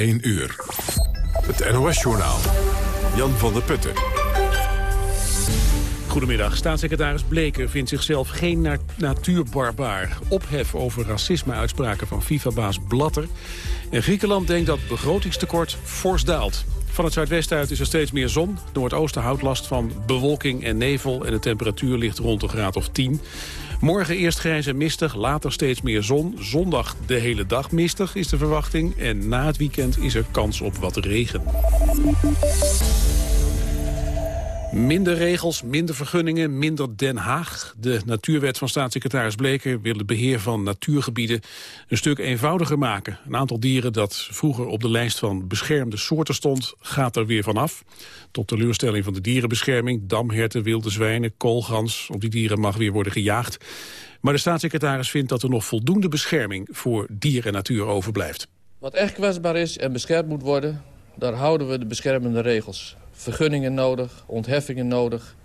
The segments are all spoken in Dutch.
1 uur. Het NOS-journaal. Jan van der Putten. Goedemiddag. Staatssecretaris Bleker vindt zichzelf geen na natuurbarbaar. Ophef over racisme-uitspraken van FIFA-baas Blatter. En Griekenland denkt dat begrotingstekort fors daalt. Van het zuidwesten uit is er steeds meer zon. Noordoosten houdt last van bewolking en nevel... en de temperatuur ligt rond een graad of 10. Morgen eerst grijs en mistig, later steeds meer zon. Zondag de hele dag mistig is de verwachting. En na het weekend is er kans op wat regen. Minder regels, minder vergunningen, minder Den Haag. De natuurwet van staatssecretaris Bleker wil het beheer van natuurgebieden een stuk eenvoudiger maken. Een aantal dieren dat vroeger op de lijst van beschermde soorten stond, gaat er weer vanaf. Tot teleurstelling van de dierenbescherming, damherten, wilde zwijnen, koolgans. Op die dieren mag weer worden gejaagd. Maar de staatssecretaris vindt dat er nog voldoende bescherming voor dier en natuur overblijft. Wat echt kwetsbaar is en beschermd moet worden, daar houden we de beschermende regels vergunningen nodig, ontheffingen nodig,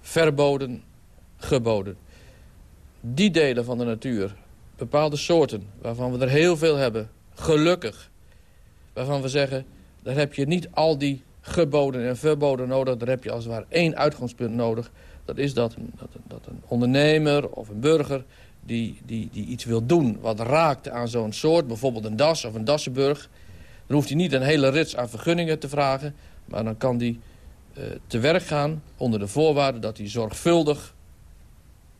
verboden, geboden. Die delen van de natuur, bepaalde soorten, waarvan we er heel veel hebben, gelukkig. Waarvan we zeggen, daar heb je niet al die geboden en verboden nodig. Daar heb je als het ware één uitgangspunt nodig. Dat is dat, dat, dat een ondernemer of een burger die, die, die iets wil doen wat raakt aan zo'n soort, bijvoorbeeld een das of een dassenburg, dan hoeft hij niet een hele rits aan vergunningen te vragen. Maar dan kan die uh, te werk gaan onder de voorwaarde dat hij zorgvuldig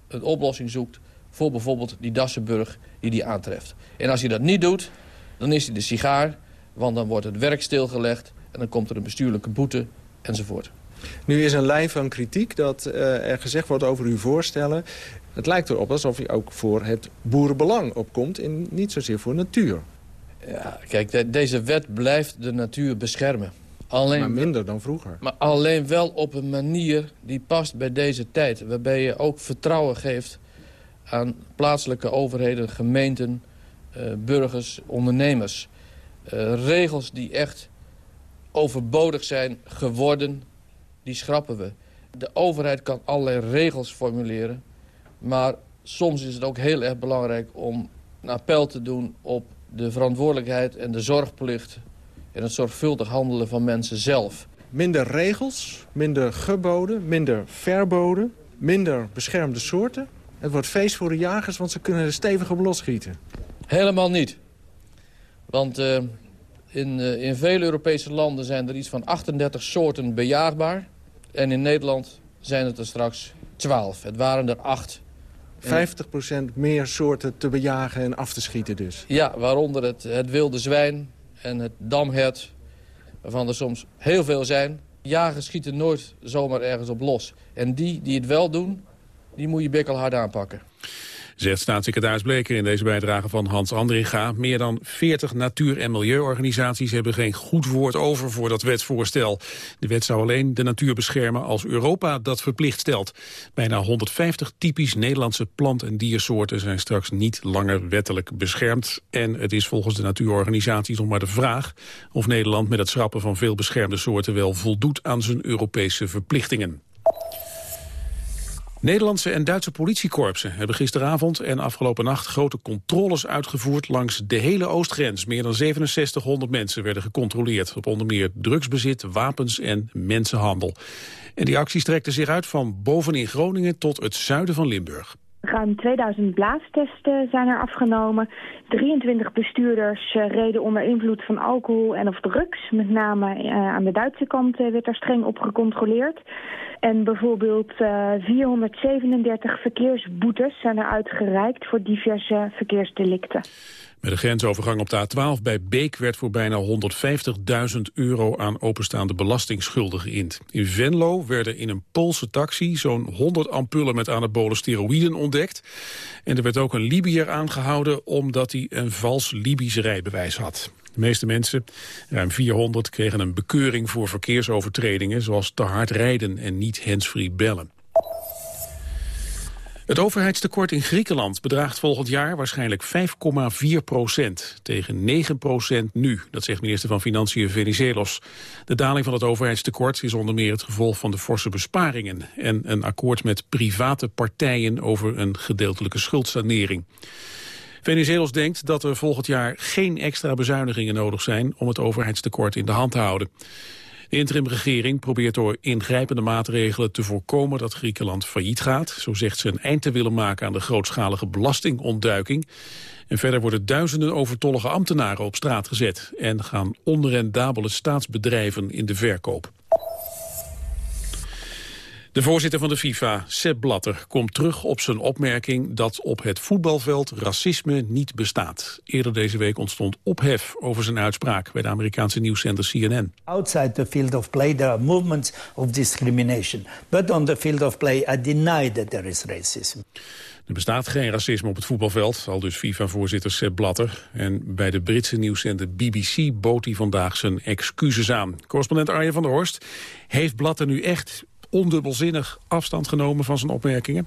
een oplossing zoekt voor bijvoorbeeld die Dassenburg die hij aantreft. En als hij dat niet doet, dan is hij de sigaar, want dan wordt het werk stilgelegd en dan komt er een bestuurlijke boete enzovoort. Nu is een lijn van kritiek dat uh, er gezegd wordt over uw voorstellen. Het lijkt erop alsof u ook voor het boerenbelang opkomt en niet zozeer voor natuur. Ja, kijk, de, deze wet blijft de natuur beschermen. Alleen, maar minder dan vroeger. Maar alleen wel op een manier die past bij deze tijd. Waarbij je ook vertrouwen geeft aan plaatselijke overheden, gemeenten, uh, burgers, ondernemers. Uh, regels die echt overbodig zijn geworden, die schrappen we. De overheid kan allerlei regels formuleren. Maar soms is het ook heel erg belangrijk om een appel te doen op de verantwoordelijkheid en de zorgplicht en het zorgvuldig handelen van mensen zelf. Minder regels, minder geboden, minder verboden, minder beschermde soorten. Het wordt feest voor de jagers, want ze kunnen er stevig op losschieten. Helemaal niet. Want uh, in, uh, in vele Europese landen zijn er iets van 38 soorten bejaagbaar. En in Nederland zijn het er straks 12. Het waren er 8. 50% meer soorten te bejagen en af te schieten dus. Ja, waaronder het, het wilde zwijn, en het damhert, waarvan er soms heel veel zijn. Jagers schieten nooit zomaar ergens op los. En die die het wel doen, die moet je bikkel hard aanpakken. Zegt staatssecretaris Bleker in deze bijdrage van Hans Andringa. Meer dan 40 natuur- en milieuorganisaties hebben geen goed woord over voor dat wetsvoorstel. De wet zou alleen de natuur beschermen als Europa dat verplicht stelt. Bijna 150 typisch Nederlandse plant- en diersoorten zijn straks niet langer wettelijk beschermd. En het is volgens de natuurorganisaties nog maar de vraag of Nederland met het schrappen van veel beschermde soorten wel voldoet aan zijn Europese verplichtingen. Nederlandse en Duitse politiekorpsen hebben gisteravond en afgelopen nacht grote controles uitgevoerd langs de hele oostgrens. Meer dan 6700 mensen werden gecontroleerd op onder meer drugsbezit, wapens en mensenhandel. En die acties strekten zich uit van bovenin Groningen tot het zuiden van Limburg. Ruim 2000 blaastesten zijn er afgenomen. 23 bestuurders uh, reden onder invloed van alcohol en of drugs. Met name uh, aan de Duitse kant uh, werd daar streng op gecontroleerd. En bijvoorbeeld 437 verkeersboetes zijn er uitgereikt voor diverse verkeersdelicten. Met de grensovergang op de A12 bij Beek werd voor bijna 150.000 euro aan openstaande belastingschulden geïnd. In Venlo werden in een Poolse taxi zo'n 100 ampullen met anabole steroïden ontdekt. En er werd ook een Libiër aangehouden omdat hij een vals Libisch rijbewijs had. De meeste mensen, ruim 400, kregen een bekeuring voor verkeersovertredingen... zoals te hard rijden en niet handsfree bellen. Het overheidstekort in Griekenland bedraagt volgend jaar waarschijnlijk 5,4 procent. Tegen 9 procent nu, dat zegt minister van Financiën Venizelos. De daling van het overheidstekort is onder meer het gevolg van de forse besparingen... en een akkoord met private partijen over een gedeeltelijke schuldsanering. Venizelos denkt dat er volgend jaar geen extra bezuinigingen nodig zijn om het overheidstekort in de hand te houden. Interimregering probeert door ingrijpende maatregelen te voorkomen dat Griekenland failliet gaat. Zo zegt ze een eind te willen maken aan de grootschalige belastingontduiking. En verder worden duizenden overtollige ambtenaren op straat gezet en gaan onrendabele staatsbedrijven in de verkoop. De voorzitter van de FIFA, Sepp Blatter, komt terug op zijn opmerking dat op het voetbalveld racisme niet bestaat. Eerder deze week ontstond ophef over zijn uitspraak bij de Amerikaanse nieuwszender CNN. Outside the field of play there are movements of discrimination, but on the field of play I deny that there is racism. Er bestaat geen racisme op het voetbalveld, al dus FIFA-voorzitter Sepp Blatter. En bij de Britse nieuwszender BBC bood hij vandaag zijn excuses aan. Correspondent Arjen van der Horst, heeft Blatter nu echt ondubbelzinnig afstand genomen van zijn opmerkingen?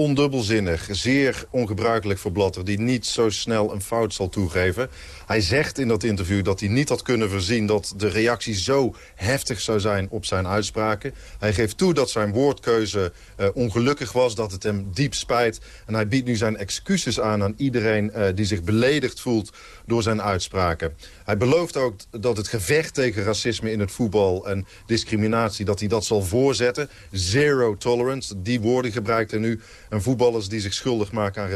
Ondubbelzinnig. Zeer ongebruikelijk voor Blatter, die niet zo snel een fout zal toegeven. Hij zegt in dat interview dat hij niet had kunnen voorzien... dat de reactie zo heftig zou zijn op zijn uitspraken. Hij geeft toe dat zijn woordkeuze uh, ongelukkig was, dat het hem diep spijt. En hij biedt nu zijn excuses aan aan iedereen uh, die zich beledigd voelt door zijn uitspraken. Hij belooft ook dat het gevecht tegen racisme in het voetbal en discriminatie... dat hij dat zal voorzetten. Zero tolerance, die woorden gebruikt hij nu. En voetballers die zich schuldig maken aan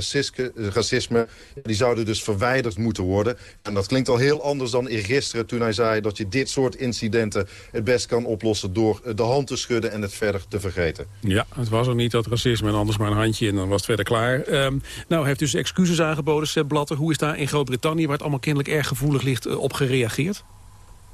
racisme... die zouden dus verwijderd moeten worden. En dat klinkt al heel anders dan gisteren toen hij zei... dat je dit soort incidenten het best kan oplossen... door de hand te schudden en het verder te vergeten. Ja, het was ook niet dat racisme en anders maar een handje... en dan was het verder klaar. Um, nou, heeft dus excuses aangeboden, Sepp Blatter. Hoe is daar in Groot-Brittannië, waar het allemaal kennelijk erg gevoelig ligt... Eh, op gereageerd?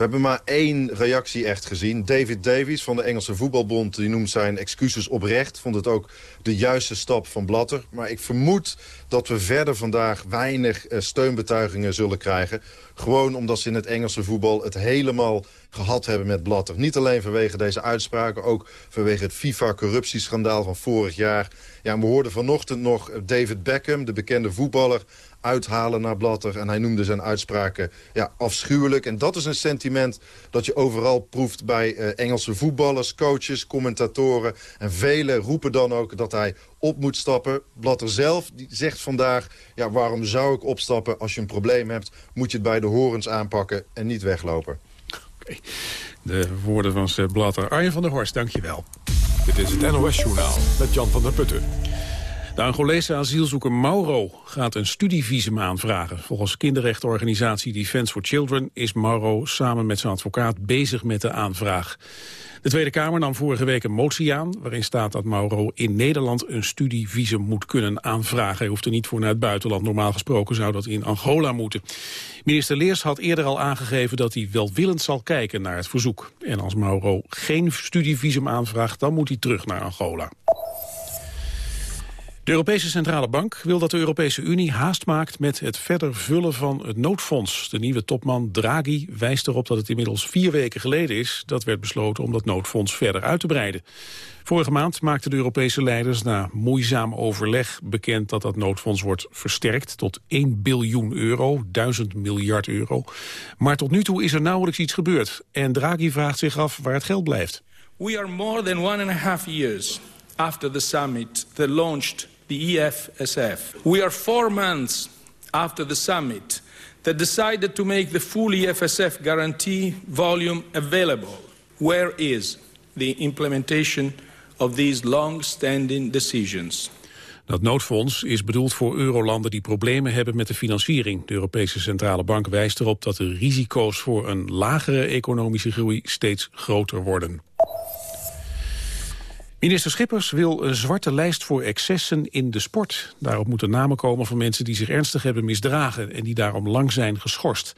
We hebben maar één reactie echt gezien. David Davies van de Engelse Voetbalbond die noemt zijn excuses oprecht. Vond het ook de juiste stap van Blatter. Maar ik vermoed dat we verder vandaag weinig eh, steunbetuigingen zullen krijgen. Gewoon omdat ze in het Engelse voetbal het helemaal gehad hebben met Blatter. Niet alleen vanwege deze uitspraken, ook vanwege het FIFA-corruptieschandaal van vorig jaar. Ja, we hoorden vanochtend nog David Beckham, de bekende voetballer uithalen naar Blatter. En hij noemde zijn uitspraken ja, afschuwelijk. En dat is een sentiment dat je overal proeft bij uh, Engelse voetballers, coaches, commentatoren. En velen roepen dan ook dat hij op moet stappen. Blatter zelf die zegt vandaag, ja, waarom zou ik opstappen? Als je een probleem hebt, moet je het bij de horens aanpakken en niet weglopen. De woorden van Blatter. Arjen van der Horst, dankjewel. Dit is het NOS Journaal met Jan van der Putten. De Angolese asielzoeker Mauro gaat een studievisum aanvragen. Volgens kinderrechtenorganisatie Defence for Children is Mauro samen met zijn advocaat bezig met de aanvraag. De Tweede Kamer nam vorige week een motie aan... waarin staat dat Mauro in Nederland een studievisum moet kunnen aanvragen. Hij hoeft er niet voor naar het buitenland. Normaal gesproken zou dat in Angola moeten. Minister Leers had eerder al aangegeven dat hij welwillend zal kijken naar het verzoek. En als Mauro geen studievisum aanvraagt, dan moet hij terug naar Angola. De Europese Centrale Bank wil dat de Europese Unie haast maakt met het verder vullen van het noodfonds. De nieuwe topman Draghi wijst erop dat het inmiddels vier weken geleden is dat werd besloten om dat noodfonds verder uit te breiden. Vorige maand maakten de Europese leiders na moeizaam overleg bekend dat dat noodfonds wordt versterkt tot 1 biljoen euro, 1000 miljard euro. Maar tot nu toe is er nauwelijks iets gebeurd en Draghi vraagt zich af waar het geld blijft. We are more than one and a half years after the summit that launched the EFSF. We are four months after the summit that decided to make the full EFSF guarantee volume available. Where is the implementation of these long-standing decisions? Dat noodfonds is bedoeld voor eurolanden die problemen hebben met de financiering. De Europese Centrale Bank wijst erop dat de risico's voor een lagere economische groei steeds groter worden. Minister Schippers wil een zwarte lijst voor excessen in de sport. Daarop moeten namen komen van mensen die zich ernstig hebben misdragen... en die daarom lang zijn geschorst.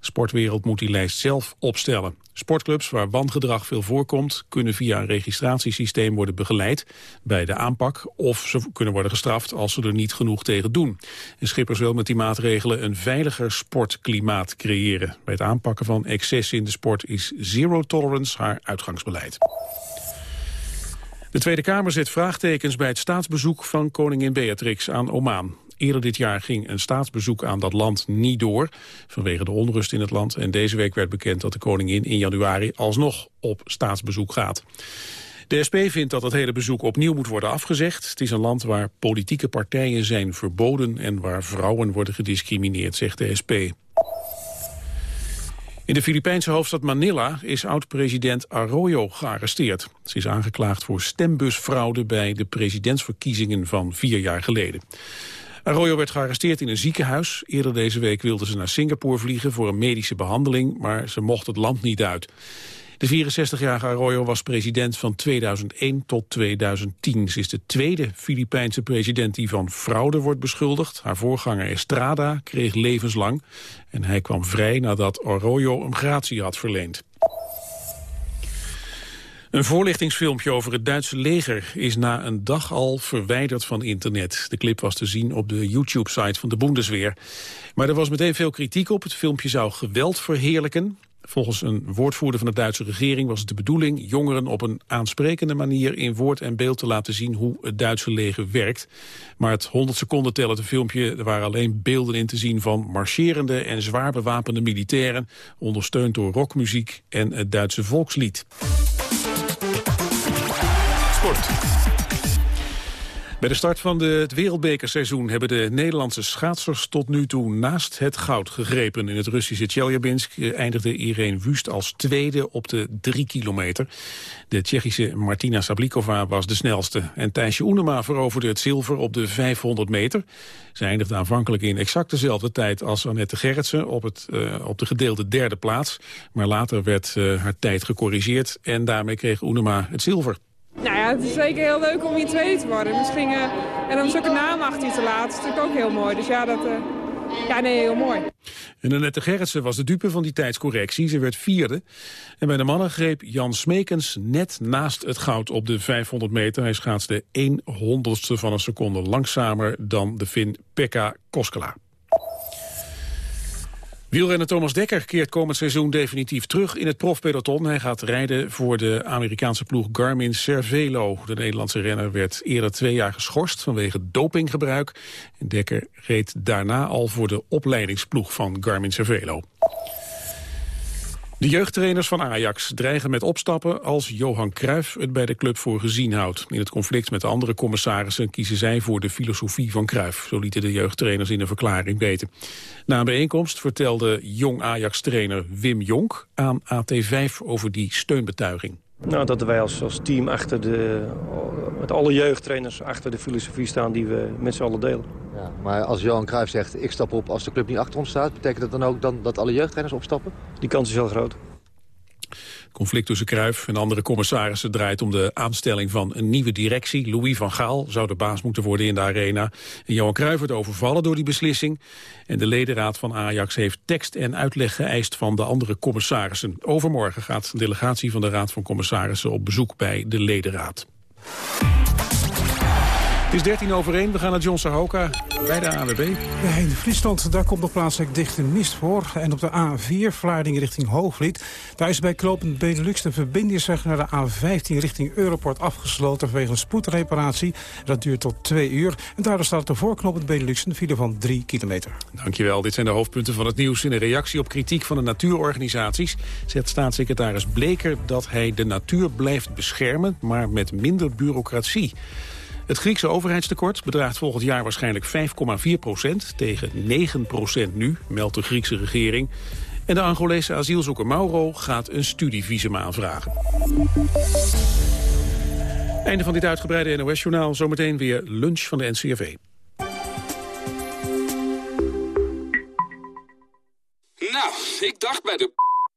De sportwereld moet die lijst zelf opstellen. Sportclubs waar wangedrag veel voorkomt... kunnen via een registratiesysteem worden begeleid bij de aanpak... of ze kunnen worden gestraft als ze er niet genoeg tegen doen. En Schippers wil met die maatregelen een veiliger sportklimaat creëren. Bij het aanpakken van excessen in de sport is zero tolerance haar uitgangsbeleid. De Tweede Kamer zet vraagtekens bij het staatsbezoek van koningin Beatrix aan Oman. Eerder dit jaar ging een staatsbezoek aan dat land niet door... vanwege de onrust in het land. En deze week werd bekend dat de koningin in januari alsnog op staatsbezoek gaat. De SP vindt dat het hele bezoek opnieuw moet worden afgezegd. Het is een land waar politieke partijen zijn verboden en waar vrouwen worden gediscrimineerd, zegt de SP. In de Filipijnse hoofdstad Manila is oud-president Arroyo gearresteerd. Ze is aangeklaagd voor stembusfraude bij de presidentsverkiezingen van vier jaar geleden. Arroyo werd gearresteerd in een ziekenhuis. Eerder deze week wilde ze naar Singapore vliegen voor een medische behandeling, maar ze mocht het land niet uit. De 64-jarige Arroyo was president van 2001 tot 2010. Ze is de tweede Filipijnse president die van fraude wordt beschuldigd. Haar voorganger Estrada kreeg levenslang. En hij kwam vrij nadat Arroyo hem gratie had verleend. Een voorlichtingsfilmpje over het Duitse leger is na een dag al verwijderd van internet. De clip was te zien op de YouTube-site van de Bundesweer. Maar er was meteen veel kritiek op. Het filmpje zou geweld verheerlijken. Volgens een woordvoerder van de Duitse regering was het de bedoeling jongeren op een aansprekende manier in woord en beeld te laten zien hoe het Duitse leger werkt. Maar het 100 seconden tellende filmpje, er waren alleen beelden in te zien van marcherende en zwaar bewapende militairen, ondersteund door rockmuziek en het Duitse volkslied. Bij de start van het wereldbekerseizoen hebben de Nederlandse schaatsers tot nu toe naast het goud gegrepen. In het Russische Tjeljabinsk eindigde Irene Wust als tweede op de drie kilometer. De Tsjechische Martina Sablikova was de snelste. En Thijsje Oenema veroverde het zilver op de 500 meter. Ze eindigde aanvankelijk in exact dezelfde tijd als Annette Gerritsen op, het, uh, op de gedeelde derde plaats. Maar later werd uh, haar tijd gecorrigeerd en daarmee kreeg Oenema het zilver. Nou ja, het is zeker heel leuk om hier tweede te worden. Misschien, uh, en dan zulke naam achter je te laten, is natuurlijk ook heel mooi. Dus ja, dat, uh, ja nee, heel mooi. En Annette Gerritsen was de dupe van die tijdscorrectie. Ze werd vierde. En bij de mannen greep Jan Smekens net naast het goud op de 500 meter. Hij schaatste 1 honderdste van een seconde langzamer dan de Fin Pekka Koskela. Wielrenner Thomas Dekker keert komend seizoen definitief terug in het profpeloton. Hij gaat rijden voor de Amerikaanse ploeg Garmin Cervelo. De Nederlandse renner werd eerder twee jaar geschorst vanwege dopinggebruik. Dekker reed daarna al voor de opleidingsploeg van Garmin Cervelo. De jeugdtrainers van Ajax dreigen met opstappen als Johan Cruijff het bij de club voor gezien houdt. In het conflict met de andere commissarissen kiezen zij voor de filosofie van Cruijff. Zo lieten de jeugdtrainers in een verklaring weten. Na een bijeenkomst vertelde jong Ajax-trainer Wim Jonk aan AT5 over die steunbetuiging. Nou, dat wij als, als team achter de, met alle jeugdtrainers achter de filosofie staan die we met z'n allen delen. Ja, maar als Johan Cruijff zegt, ik stap op als de club niet achter ons staat... betekent dat dan ook dan dat alle jeugdtrainers opstappen? Die kans is heel groot. Conflict tussen Cruijff en andere commissarissen draait om de aanstelling van een nieuwe directie. Louis van Gaal zou de baas moeten worden in de arena. En Johan Cruijff wordt overvallen door die beslissing. En de ledenraad van Ajax heeft tekst en uitleg geëist van de andere commissarissen. Overmorgen gaat een delegatie van de Raad van Commissarissen op bezoek bij de ledenraad. Het is 13 over 1. We gaan naar John Sahoka bij de AWB. in Friesland daar komt nog plaatselijk dichte mist voor. En op de A4 Vlaardingen richting Hoogvliet. Daar is bij Klopend Benelux de verbindingsweg naar de A15 richting Europort afgesloten vanwege een spoedreparatie. Dat duurt tot twee uur. En daardoor staat de voorknopend Benelux een file van 3 kilometer. Dankjewel. Dit zijn de hoofdpunten van het nieuws. In een reactie op kritiek van de natuurorganisaties zegt staatssecretaris Bleker dat hij de natuur blijft beschermen, maar met minder bureaucratie. Het Griekse overheidstekort bedraagt volgend jaar waarschijnlijk 5,4 procent... tegen 9 procent nu, meldt de Griekse regering. En de Angolese asielzoeker Mauro gaat een studievisum aanvragen. Einde van dit uitgebreide NOS-journaal. Zometeen weer lunch van de NCRV. Nou, ik dacht bij de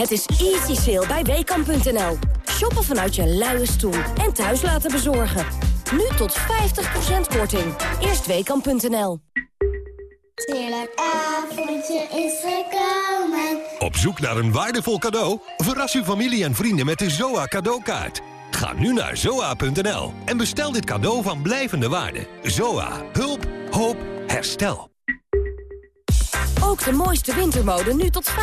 Het is easy sale bij WKAM.nl. Shoppen vanuit je luie stoel en thuis laten bezorgen. Nu tot 50% korting. Eerst WKAM.nl. Heerlijk avondje is gekomen. Op zoek naar een waardevol cadeau? Verras uw familie en vrienden met de ZOA cadeaukaart. Ga nu naar zoa.nl en bestel dit cadeau van blijvende waarde. Zoa. Hulp. Hoop. Herstel. Ook de mooiste wintermode nu tot 50%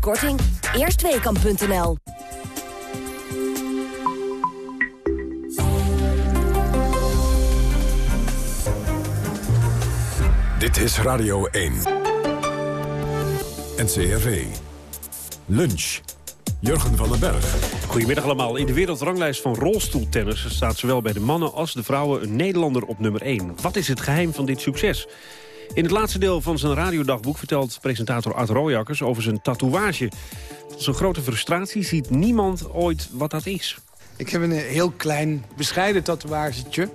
korting. Eerstweekam.nl Dit is Radio 1. NCRV. Lunch. Jurgen van den Berg. Goedemiddag allemaal. In de wereldranglijst van rolstoeltennis staat zowel bij de mannen als de vrouwen een Nederlander op nummer 1. Wat is het geheim van dit succes? In het laatste deel van zijn radiodagboek vertelt presentator Art Rooijakkers over zijn tatoeage. Tot zijn grote frustratie ziet niemand ooit wat dat is. Ik heb een heel klein, bescheiden tatoeagetje.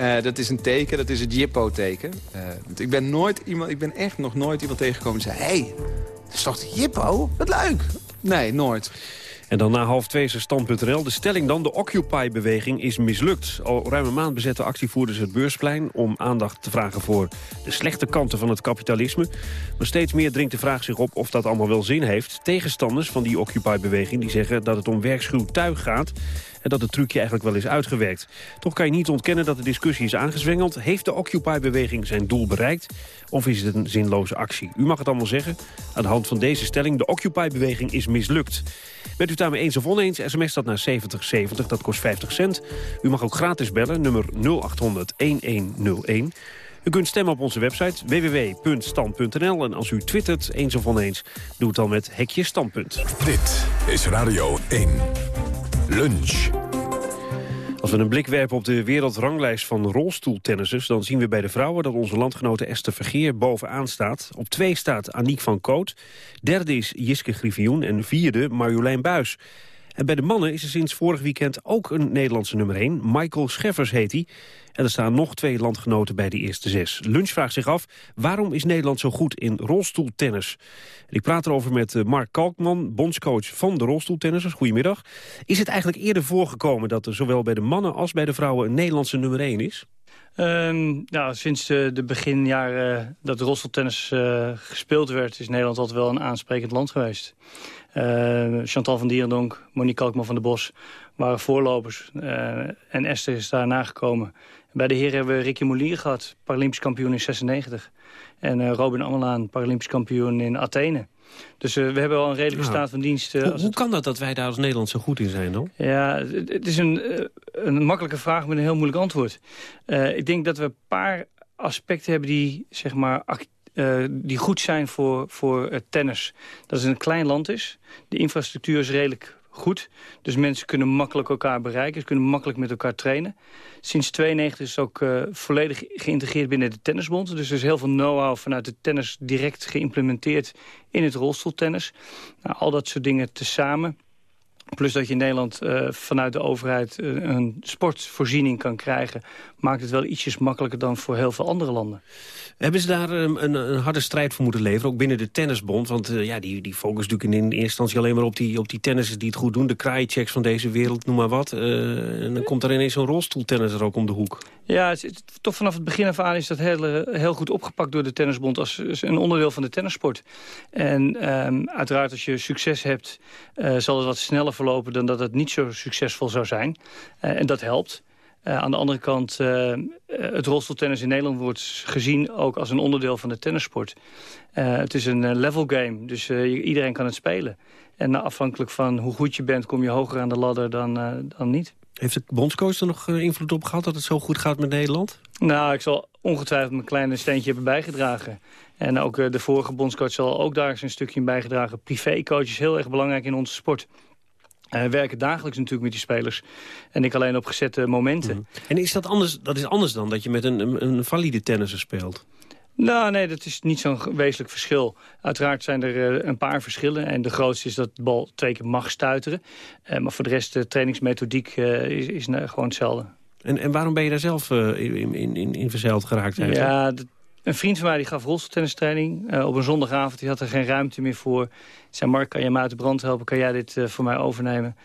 Uh, dat is een teken, dat is het Jippo-teken. Uh, ik ben nooit iemand, ik ben echt nog nooit iemand tegengekomen die zei... hé, hey, dat is toch Jippo? Wat leuk. Nee, nooit. En dan na half twee is stand.nl. De stelling dan, de Occupy-beweging is mislukt. Al ruim een maand bezetten actievoerders het beursplein... om aandacht te vragen voor de slechte kanten van het kapitalisme. Maar steeds meer dringt de vraag zich op of dat allemaal wel zin heeft. Tegenstanders van die Occupy-beweging die zeggen dat het om werkschuw tuig gaat en dat het trucje eigenlijk wel is uitgewerkt. Toch kan je niet ontkennen dat de discussie is aangezwengeld. Heeft de Occupy-beweging zijn doel bereikt? Of is het een zinloze actie? U mag het allemaal zeggen aan de hand van deze stelling. De Occupy-beweging is mislukt. Bent u daarmee eens of oneens, sms dat naar 7070, dat kost 50 cent. U mag ook gratis bellen, nummer 0800-1101. U kunt stemmen op onze website www.stand.nl. En als u twittert, eens of oneens, doe het dan met hekje standpunt. Dit is Radio 1. Lunch. Als we een blik werpen op de wereldranglijst van rolstoeltennissers... dan zien we bij de vrouwen dat onze landgenote Esther Vergeer bovenaan staat. Op twee staat Aniek van Koot. Derde is Jiske Griffioen en vierde Marjolein Buis. En bij de mannen is er sinds vorig weekend ook een Nederlandse nummer 1. Michael Scheffers heet hij. En er staan nog twee landgenoten bij de eerste zes. Lunch vraagt zich af, waarom is Nederland zo goed in rolstoeltennis? ik praat erover met eh, Mark Kalkman, bondscoach van de rolstoeltennissers. Goedemiddag. Is het eigenlijk eerder voorgekomen dat er zowel bij de mannen als bij de vrouwen een Nederlandse nummer 1 is? Um, nou, sinds de, de beginjaren dat rolstoeltennis uh, gespeeld werd... is Nederland altijd wel een aansprekend land geweest. Uh, Chantal van Dierendonk, Monique Kalkman van der Bos waren voorlopers. Uh, en Esther is daarna gekomen. Bij de heren hebben we Ricky Molier gehad, Paralympisch kampioen in 96. En uh, Robin Ammelaan, Paralympisch kampioen in Athene. Dus uh, we hebben wel een redelijke staat van dienst. Uh, hoe, hoe kan dat dat wij daar als Nederland zo goed in zijn dan? Ja, het, het is een, een makkelijke vraag met een heel moeilijk antwoord. ik denk dat we een paar aspecten hebben die, zeg maar, uh, die goed zijn voor, voor uh, tennis. Dat het een klein land is. De infrastructuur is redelijk goed. Dus mensen kunnen makkelijk elkaar bereiken. Ze kunnen makkelijk met elkaar trainen. Sinds 92 is het ook uh, volledig geïntegreerd binnen de tennisbond. Dus er is heel veel know-how vanuit de tennis direct geïmplementeerd in het rolstoeltennis. Nou, al dat soort dingen tezamen Plus dat je in Nederland vanuit de overheid een sportvoorziening kan krijgen... maakt het wel ietsjes makkelijker dan voor heel veel andere landen. Hebben ze daar um, een, een, harde strijd voor moeten leveren, ook binnen de tennisbond? Want uh, ja, die, die focus natuurlijk in, eerste instantie alleen maar op die, op die tennissers die het goed doen. De kraaichecks van deze wereld, noem maar wat. en dan komt er ineens zo'n rolstoeltennisser ook om de hoek. Ja, het, het, toch vanaf het begin af aan is dat heel, heel goed opgepakt door de tennisbond... als, als een onderdeel van de tennissport. En um, uiteraard als je succes hebt, zal het wat sneller verlopen... dan dat het niet zo succesvol zou zijn. En dat helpt. Uh, aan de andere kant, uh, het rolstoeltennis in Nederland wordt gezien ook als een onderdeel van de tennissport. het is een level game, dus iedereen kan het spelen. En afhankelijk van hoe goed je bent, kom je hoger aan de ladder dan, dan niet. Heeft de bondscoach er nog invloed op gehad dat het zo goed gaat met Nederland? Nou, ik zal ongetwijfeld mijn kleine steentje hebben bijgedragen. En ook de vorige bondscoach zal ook daar zijn stukje in bijgedragen. Privécoach is heel erg belangrijk in onze sport. Uh, werken dagelijks natuurlijk met die spelers. En ik alleen op gezette momenten. Mm. En is dat anders, dat is anders dan dat je met een, een, valide tennisser speelt? Nou, nee, dat is niet zo'n wezenlijk verschil. Uiteraard zijn er uh, een paar verschillen. En de grootste is dat de bal twee keer mag stuiteren. Uh, maar voor de rest, de trainingsmethodiek is, is gewoon hetzelfde. En, en waarom ben je daar zelf in, in, in, in verzeild geraakt? Eigenlijk? Ja, een vriend van mij die gaf rolstoeltennistraining uh, op een zondagavond. Die had er geen ruimte meer voor. Ik zei, Mark, kan je me uit de brand helpen? Kan jij dit uh, voor mij overnemen?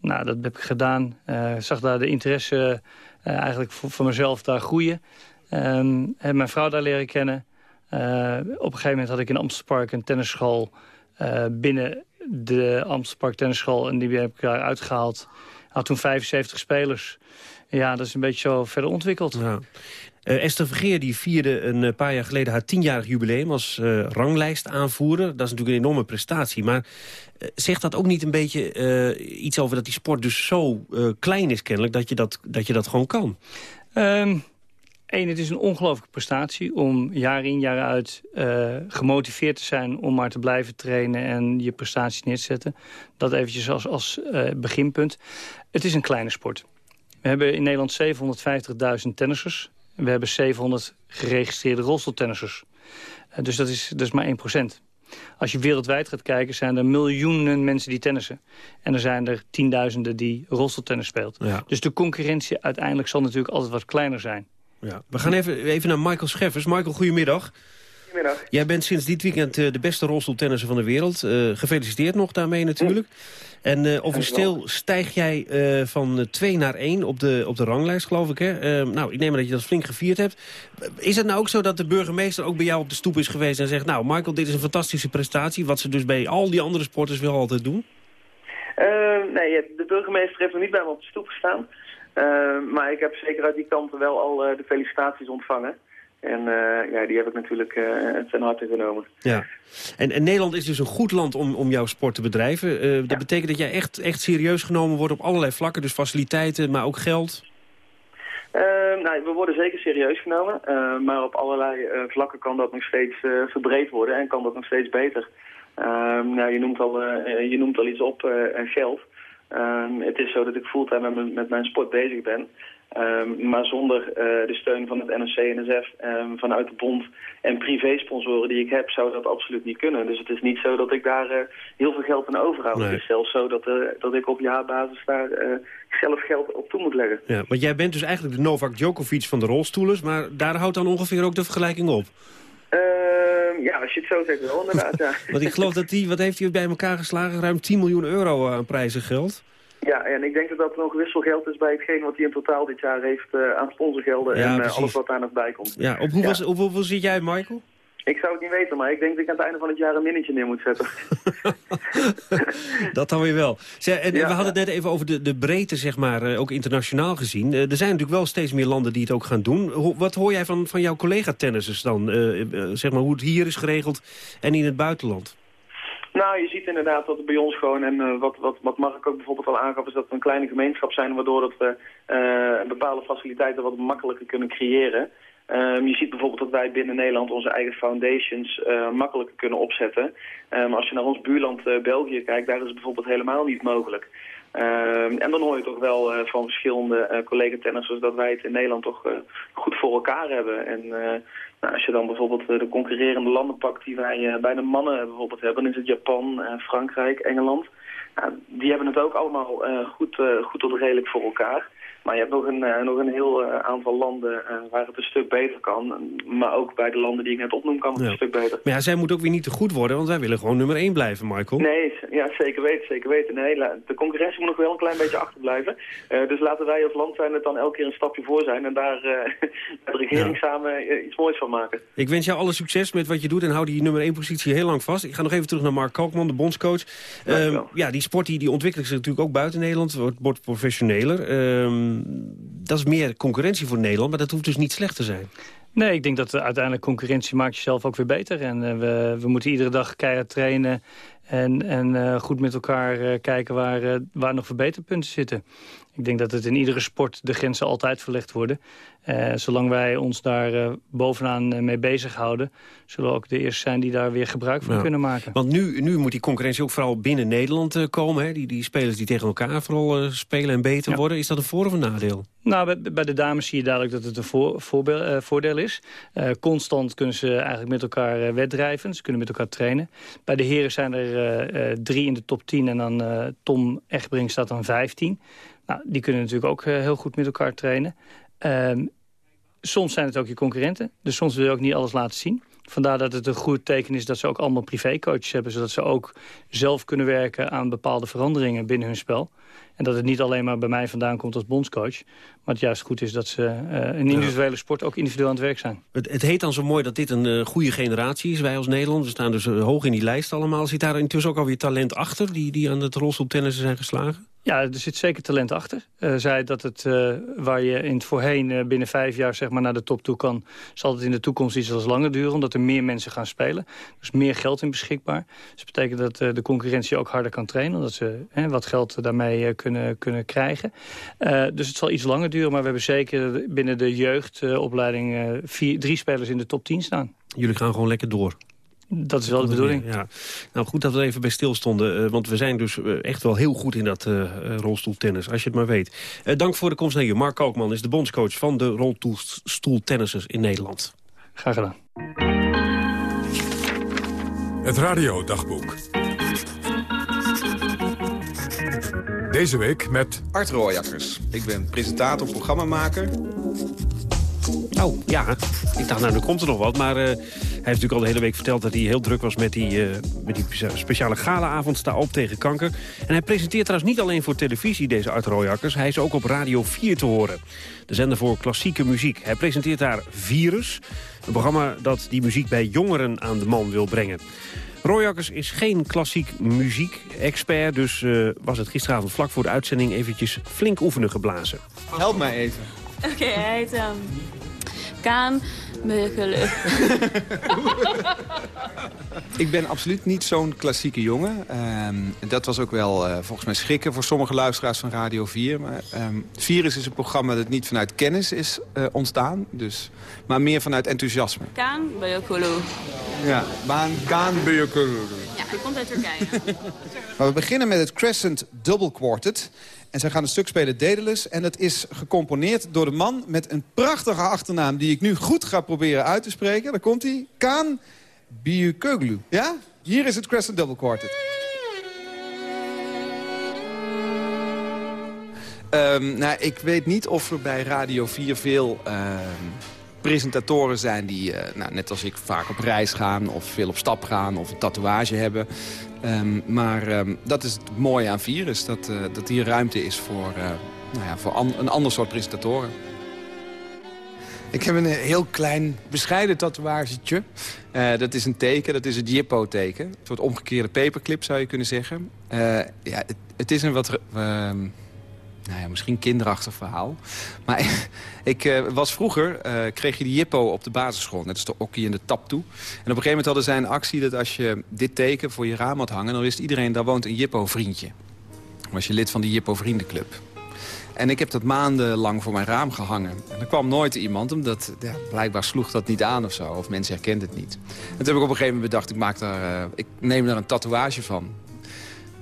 Nou, dat heb ik gedaan. Uh, zag daar de interesse eigenlijk voor, mezelf daar groeien. Um, heb mijn vrouw daar leren kennen. op een gegeven moment had ik in Amsterdam een tennisschool binnen de Amsterdam tennisschool. En die heb ik daar uitgehaald Had toen 75 spelers. Ja, dat is een beetje zo verder ontwikkeld. Ja. Uh, Esther Vergeer die vierde een paar jaar geleden haar tienjarig jubileum als uh, ranglijstaanvoerder. Dat is natuurlijk een enorme prestatie. Maar zegt dat ook niet een beetje iets over dat die sport dus zo klein is kennelijk... dat je dat, dat, je dat gewoon kan? Um, Eén, het is een ongelooflijke prestatie om jaar in jaar uit gemotiveerd te zijn... om maar te blijven trainen en je prestaties neer te zetten. Dat eventjes als, als beginpunt. Het is een kleine sport. We hebben in Nederland 750.000 tennissers. We hebben 700 geregistreerde rolstoeltennissers. Uh, dus dat is, dat is maar 1 procent. Als je wereldwijd gaat kijken, zijn er miljoenen mensen die tennissen. En er zijn er tienduizenden die rolstoeltennis speelt. Ja. Dus de concurrentie uiteindelijk zal natuurlijk altijd wat kleiner zijn. Ja. We gaan even, even naar Michael Scheffers. Michael, goedemiddag. Goedemiddag. Jij bent sinds dit weekend uh, de beste rolstoeltennisser van de wereld. Uh, gefeliciteerd nog daarmee natuurlijk. En uh, officieel stijg jij van 2 naar 1 op de, op de ranglijst, geloof ik. Hè? Uh, nou, ik neem aan dat je dat flink gevierd hebt. Is het nou ook zo dat de burgemeester ook bij jou op de stoep is geweest... en zegt, nou, Michael, dit is een fantastische prestatie... wat ze dus bij al die andere sporters wel altijd doen? nee, de burgemeester heeft nog niet bij me op de stoep gestaan. maar ik heb zeker uit die kanten wel al de felicitaties ontvangen. En uh, ja, die heb ik natuurlijk uh, ten harte genomen. Ja. En, en, Nederland is dus een goed land om, om jouw sport te bedrijven. Uh, dat betekent dat jij echt, echt serieus genomen wordt op allerlei vlakken. Dus faciliteiten, maar ook geld. nou, we worden zeker serieus genomen. maar op allerlei vlakken kan dat nog steeds verbreed worden. En kan dat nog steeds beter. nou, je, noemt al, je noemt al iets op, geld. Het is zo dat ik fulltime met, met mijn sport bezig ben. Um, maar zonder uh, de steun van het NOC-NSF, um, ehm, vanuit de bond en privésponsoren die ik heb, zou dat absoluut niet kunnen. Dus het is niet zo dat ik daar uh, heel veel geld aan overhoud. Nee. Het is zelfs zo dat, uh, dat ik op jaarbasis daar zelf geld op toe moet leggen. Ja, want jij bent dus eigenlijk de Novak Djokovic van de rolstoelers, maar daar houdt dan ongeveer ook de vergelijking op. Ehm, ja, als je het zo zegt wel, inderdaad. ja. Want ik geloof dat hij, wat heeft hij bij elkaar geslagen? Ruim 10 miljoen euro aan prijzen geld. Ja, en ik denk dat dat nog wisselgeld is bij hetgeen wat hij in totaal dit jaar heeft uh, aan sponsorgelden en uh, alles wat daar nog bij komt. Ja, op hoeveel, ja. op hoeveel zit jij, Michael? Ik zou het niet weten, maar ik denk dat ik aan het einde van het jaar een minnetje neer moet zetten. dat dan weer wel. En ja, we hadden het net even over de, de breedte, zeg maar, uh, ook internationaal gezien. Uh, er zijn natuurlijk wel steeds meer landen die het ook gaan doen. Ho wat hoor jij van, van jouw collega-tennissers dan? Uh, zeg maar hoe het hier is geregeld en in het buitenland? Nou, je ziet inderdaad dat het bij ons gewoon, en uh, wat, wat, wat Mark ook bijvoorbeeld al aangaf, is dat we een kleine gemeenschap zijn, waardoor dat we uh, bepaalde faciliteiten wat makkelijker kunnen creëren. Um, je ziet bijvoorbeeld dat wij binnen Nederland onze eigen foundations uh, makkelijker kunnen opzetten. Um, als je naar ons buurland België kijkt, daar is het bijvoorbeeld helemaal niet mogelijk. Um, en dan hoor je toch wel uh, van verschillende collega-tennissers dat wij het in Nederland toch goed voor elkaar hebben. En nou, als je dan bijvoorbeeld de concurrerende landen pakt die wij bij de mannen bijvoorbeeld hebben, dan is het Japan, Frankrijk, Engeland. Nou, die hebben het ook allemaal goed, goed tot redelijk voor elkaar. Maar je hebt nog een, uh, nog een heel uh, aantal landen uh, waar het een stuk beter kan. Maar ook bij de landen die ik net opnoem kan het ja. een stuk beter. Maar ja, zij moet ook weer niet te goed worden, want wij willen gewoon nummer 1 blijven, Michael. Nee, ja, zeker weten, zeker weten. Nee, de concurrentie moet nog wel een klein beetje achterblijven. dus laten wij als land zijn het dan elke keer een stapje voor zijn... en daar de regering ja. samen iets moois van maken. Ik wens jou alle succes met wat je doet en hou die nummer 1 positie heel lang vast. Ik ga nog even terug naar Mark Kalkman, de bondscoach. Uh, ja, die sport die, die ontwikkelt zich natuurlijk ook buiten Nederland. Wordt, wordt professioneler. Uh, dat is meer concurrentie voor Nederland, maar dat hoeft dus niet slecht te zijn. Nee, ik denk dat uiteindelijk concurrentie maakt jezelf ook weer beter. En uh, we, we moeten iedere dag keihard trainen en, en uh, goed met elkaar uh, kijken waar, waar nog verbeterpunten zitten. Ik denk dat het in iedere sport de grenzen altijd verlegd worden. Uh, zolang wij ons daar uh, bovenaan uh, mee bezighouden... zullen we ook de eerste zijn die daar weer gebruik van kunnen maken. Want nu, nu moet die concurrentie ook vooral binnen Nederland komen. Hè? Die, die spelers die tegen elkaar vooral spelen en beter ja. worden. Is dat een voor- of een nadeel? Nou, bij, bij, de dames zie je duidelijk dat het een voor, voorbeel, voordeel is. constant kunnen ze eigenlijk met elkaar weddrijven. Ze kunnen met elkaar trainen. Bij de heren zijn er drie in de top 10 en dan Tom Echtbrink staat dan 15... Nou, die kunnen natuurlijk ook heel goed met elkaar trainen. Um, soms zijn het ook je concurrenten. Dus soms wil je ook niet alles laten zien. Vandaar dat het een goed teken is dat ze ook allemaal privécoaches hebben... zodat ze ook zelf kunnen werken aan bepaalde veranderingen binnen hun spel. En dat het niet alleen maar bij mij vandaan komt als bondscoach... maar het juist goed is dat ze uh, in individuele sport ook individueel aan het werk zijn. Het, het heet dan zo mooi dat dit een uh, goede generatie is, wij als Nederland. We staan dus uh, hoog in die lijst allemaal. Zit daar intussen ook alweer talent achter die, die aan het rolstoeltennissen zijn geslagen? Ja, er zit zeker talent achter. Uh, zij dat het, uh, waar je in het voorheen uh, binnen vijf jaar zeg maar, naar de top toe kan... zal het in de toekomst iets als langer duren, omdat er meer mensen gaan spelen. Dus meer geld in beschikbaar. Dus dat betekent dat de concurrentie ook harder kan trainen... omdat ze wat geld daarmee kunnen, kunnen krijgen. dus het zal iets langer duren, maar we hebben zeker binnen de jeugdopleiding... drie spelers in de top 10 staan. Jullie gaan gewoon lekker door. Dat is wel de bedoeling. Ja. Nou, goed dat we even bij stilstonden. Uh, want we zijn dus uh, echt wel heel goed in dat uh, rolstoeltennis. Als je het maar weet. dank voor de komst naar je. Mark Kookman is de bondscoach van de rolstoeltennissers in Nederland. Graag gedaan. Het radiodagboek. Deze week met... Art Rooijakkers. Ik ben presentator, programmamaker. Oh, ja. Ik dacht, nou, er komt er nog wat. Maar uh, hij heeft natuurlijk al de hele week verteld dat hij heel druk was... met die, uh, met die speciale galaavond Sta op tegen kanker. En hij presenteert trouwens niet alleen voor televisie, deze Art Rooijakkers. Hij is ook op Radio 4 te horen. De zender voor klassieke muziek. Hij presenteert daar Virus. Een programma dat die muziek bij jongeren aan de man wil brengen. Rooijakkers is geen klassiek muziek-expert... dus uh, was het gisteravond vlak voor de uitzending eventjes flink oefenen geblazen. Help mij even. Oké, okay, hij heet... Um, Kaan Meuchelen. ik ben absoluut niet zo'n klassieke jongen. Um, dat was ook wel uh, volgens mij schrikken voor sommige luisteraars van Radio 4. Maar, um, Virus is een programma dat niet vanuit kennis is uh, ontstaan. Dus, maar meer vanuit enthousiasme. Kaan. Ja, Baan Kaan. Ja, hij komt uit Turkije. maar we beginnen met het Crescent Double Quartet. En zij gaan een stuk spelen Daedalus. En dat is gecomponeerd door de man met een prachtige achternaam... die ik nu goed ga proberen uit te spreken. Daar komt hij. Kaan Biukoglu. Ja? Hier is het Crescent Double Quartet. Um, nou, ik weet niet of er bij Radio 4 veel... Uh, presentatoren zijn die, uh, nou, net als ik, vaak op reis gaan... of veel op stap gaan of een tatoeage hebben. Um, maar um, dat is het mooie aan Virus, dat, uh, dat hier ruimte is voor, uh, nou ja, voor een ander soort presentatoren. Ik heb een heel klein, bescheiden tatoeagetje. Dat is een teken, dat is het Jippo-teken. Een soort omgekeerde paperclip zou je kunnen zeggen. ja, het, het, is een wat nou ja, misschien kinderachtig verhaal. Maar ik uh, was vroeger, uh, kreeg je die Jippo op de basisschool. Net als de okkie en de tap toe. En op een gegeven moment hadden zij een actie dat als je dit teken voor je raam had hangen... dan wist iedereen, daar woont een Jippo-vriendje. was je lid van die Jippo-vriendenclub. En ik heb dat maandenlang voor mijn raam gehangen. En er kwam nooit iemand, omdat ja, blijkbaar sloeg dat niet aan of zo. Of mensen herkenden het niet. En toen heb ik op een gegeven moment bedacht, ik, maak daar, uh, ik neem daar een tatoeage van.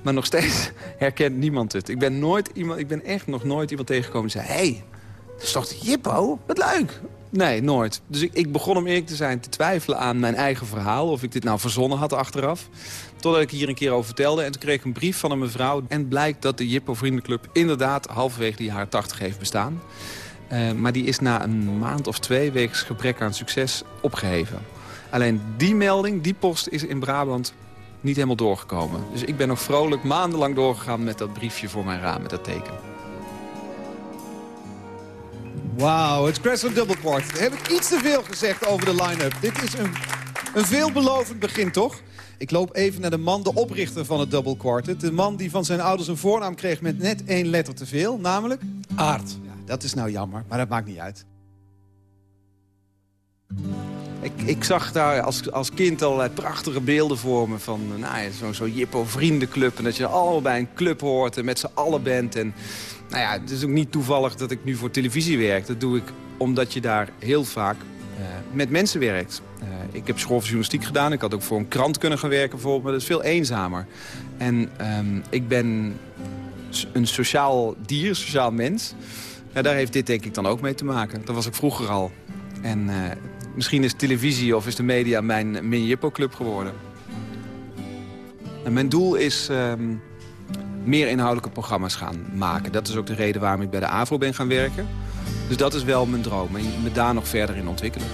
Maar nog steeds herkent niemand het. Ik ben, nooit iemand, ik ben echt nog nooit iemand tegengekomen die zei... hé, hey, dat is toch de Jippo? Wat leuk. Nee, nooit. Dus ik, ik, begon om eerlijk te zijn te twijfelen aan mijn eigen verhaal... of ik dit nou verzonnen had achteraf. Totdat ik hier een keer over vertelde. En toen kreeg ik een brief van een mevrouw. En blijkt dat de Jippo Vriendenclub inderdaad halverwege de jaren 80 heeft bestaan. Uh, maar die is na een maand of twee weeks gebrek aan succes opgeheven. Alleen die melding, die post is in Brabant niet helemaal doorgekomen. Dus ik ben nog vrolijk maandenlang doorgegaan met dat briefje voor mijn raam, met dat teken. Wauw, het Crescent Double Quart. Heb ik iets te veel gezegd over de line-up. Dit is een, een veelbelovend begin, toch? Ik loop even naar de man, de oprichter van het Double Quartet. De man die van zijn ouders een voornaam kreeg met net één letter te veel. Namelijk? Aard. Ja, dat is nou jammer, maar dat maakt niet uit. Ik, ik, zag daar als, als kind allerlei prachtige beelden voor me... van nou ja, zo'n zo Jippo-vriendenclub. En dat je allemaal bij een club hoort en met z'n allen bent. En, nou ja, het is ook niet toevallig dat ik nu voor televisie werk. Dat doe ik omdat je daar heel vaak uh, met mensen werkt. Ik heb school voor journalistiek gedaan. Ik had ook voor een krant kunnen gaan werken bijvoorbeeld. Maar dat is veel eenzamer. En um, ik ben een sociaal dier, sociaal mens. Ja, daar heeft dit denk ik dan ook mee te maken. Dat was ik vroeger al. En Misschien is televisie of is de media mijn mini-Jippo-club geworden. En mijn doel is um, meer inhoudelijke programma's gaan maken. Dat is ook de reden waarom ik bij de AVRO ben gaan werken. Dus dat is wel mijn droom en me daar nog verder in ontwikkelen.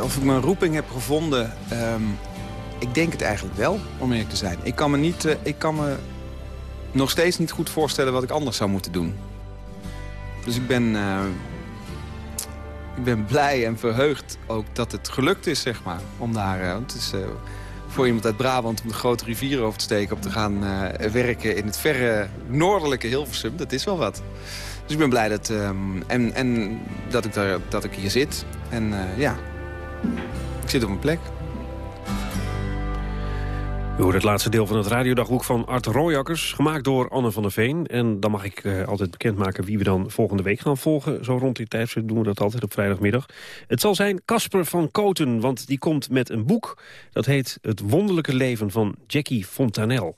Of ik mijn roeping heb gevonden, um, ik denk het eigenlijk wel, om eerlijk te zijn. Ik kan me, niet, uh, ik kan me nog steeds niet goed voorstellen wat ik anders zou moeten doen. Dus ik ben... Uh, ik ben blij en verheugd ook dat het gelukt is, zeg maar. Om daar, uh, het is uh, voor iemand uit Brabant om de grote rivier over te steken... om te gaan eh, werken in het verre noordelijke Hilversum. Dat is wel wat. Dus ik ben blij dat, ehm, en, en dat, ik daar, dat ik hier zit. En eh, ja, ik zit op mijn plek. U hoort het laatste deel van het radiodagboek van Art Rooijakkers... gemaakt door Anne van der Veen. En dan mag ik uh, altijd bekendmaken wie we dan volgende week gaan volgen. Zo rond die tijd doen we dat altijd op vrijdagmiddag. Het zal zijn Casper van Koten, want die komt met een boek... dat heet Het wonderlijke leven van Jackie Fontanel.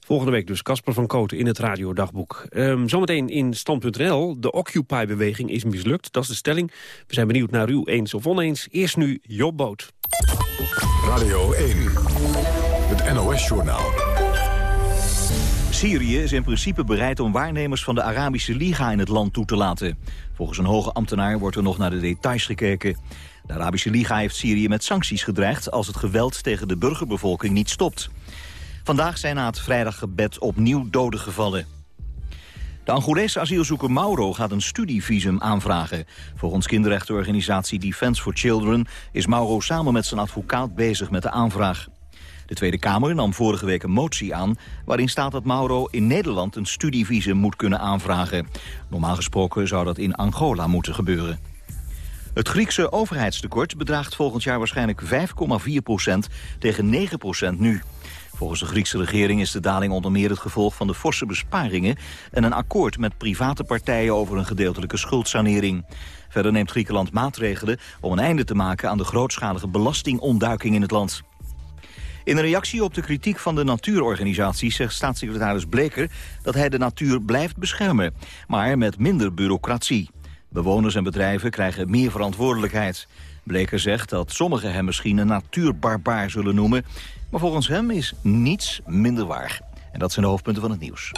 Volgende week dus Casper van Koten in het radiodagboek. Um, zometeen in Stand.nl. De Occupy-beweging is mislukt, dat is de stelling. We zijn benieuwd naar u eens of oneens. Eerst nu Jobboot. Radio 1, het NOS-journaal. Syrië is in principe bereid om waarnemers van de Arabische Liga in het land toe te laten. Volgens een hoge ambtenaar wordt er nog naar de details gekeken. De Arabische Liga heeft Syrië met sancties gedreigd als het geweld tegen de burgerbevolking niet stopt. Vandaag zijn na het vrijdaggebed opnieuw doden gevallen. De Angolese asielzoeker Mauro gaat een studievisum aanvragen. Volgens kinderrechtenorganisatie Defence for Children... is Mauro samen met zijn advocaat bezig met de aanvraag. De Tweede Kamer nam vorige week een motie aan... waarin staat dat Mauro in Nederland een studievisum moet kunnen aanvragen. Normaal gesproken zou dat in Angola moeten gebeuren. Het Griekse overheidstekort bedraagt volgend jaar waarschijnlijk 5,4 procent tegen 9 procent nu. Volgens de Griekse regering is de daling onder meer het gevolg van de forse besparingen... en een akkoord met private partijen over een gedeeltelijke schuldsanering. Verder neemt Griekenland maatregelen om een einde te maken aan de grootschalige belastingontduiking in het land. In reactie op de kritiek van de natuurorganisaties zegt staatssecretaris Bleker dat hij de natuur blijft beschermen, maar met minder bureaucratie. Bewoners en bedrijven krijgen meer verantwoordelijkheid. Bleker zegt dat sommigen hem misschien een natuurbarbaar zullen noemen... maar volgens hem is niets minder waar. En dat zijn de hoofdpunten van het nieuws.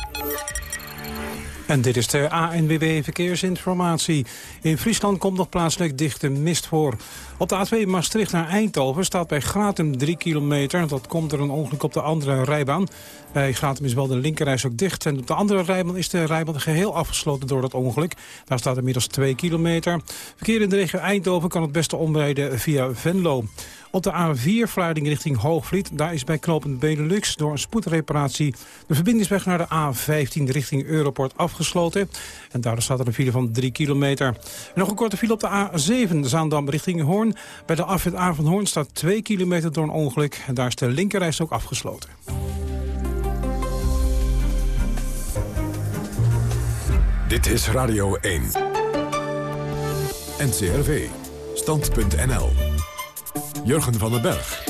En dit is de ANWB Verkeersinformatie. In Friesland komt nog plaatselijk dichte mist voor. Op de A2 Maastricht naar Eindhoven staat bij Gratum 3 kilometer. Dat komt er een ongeluk op de andere rijbaan. Bij Gratum is wel de linkerreis ook dicht. En op de andere rijbaan is de rijbaan geheel afgesloten door dat ongeluk. Daar staat inmiddels 2 kilometer. Verkeer in de regio Eindhoven kan het beste omrijden via Venlo. Op de A4 Vlaarding richting Hoogvliet. Daar is bij knooppunt Benelux door een spoedreparatie... de verbindingsweg naar de A15 richting Europort afgesloten. En daardoor staat er een file van 3 kilometer. En nog een korte file op de A7 Zaandam richting Hoorn. Bij de afwit A van Hoorn staat 2 kilometer door een ongeluk. En daar is de linkerreis ook afgesloten. Dit is Radio 1. NCRV. Stand.nl. Jurgen van den Berg.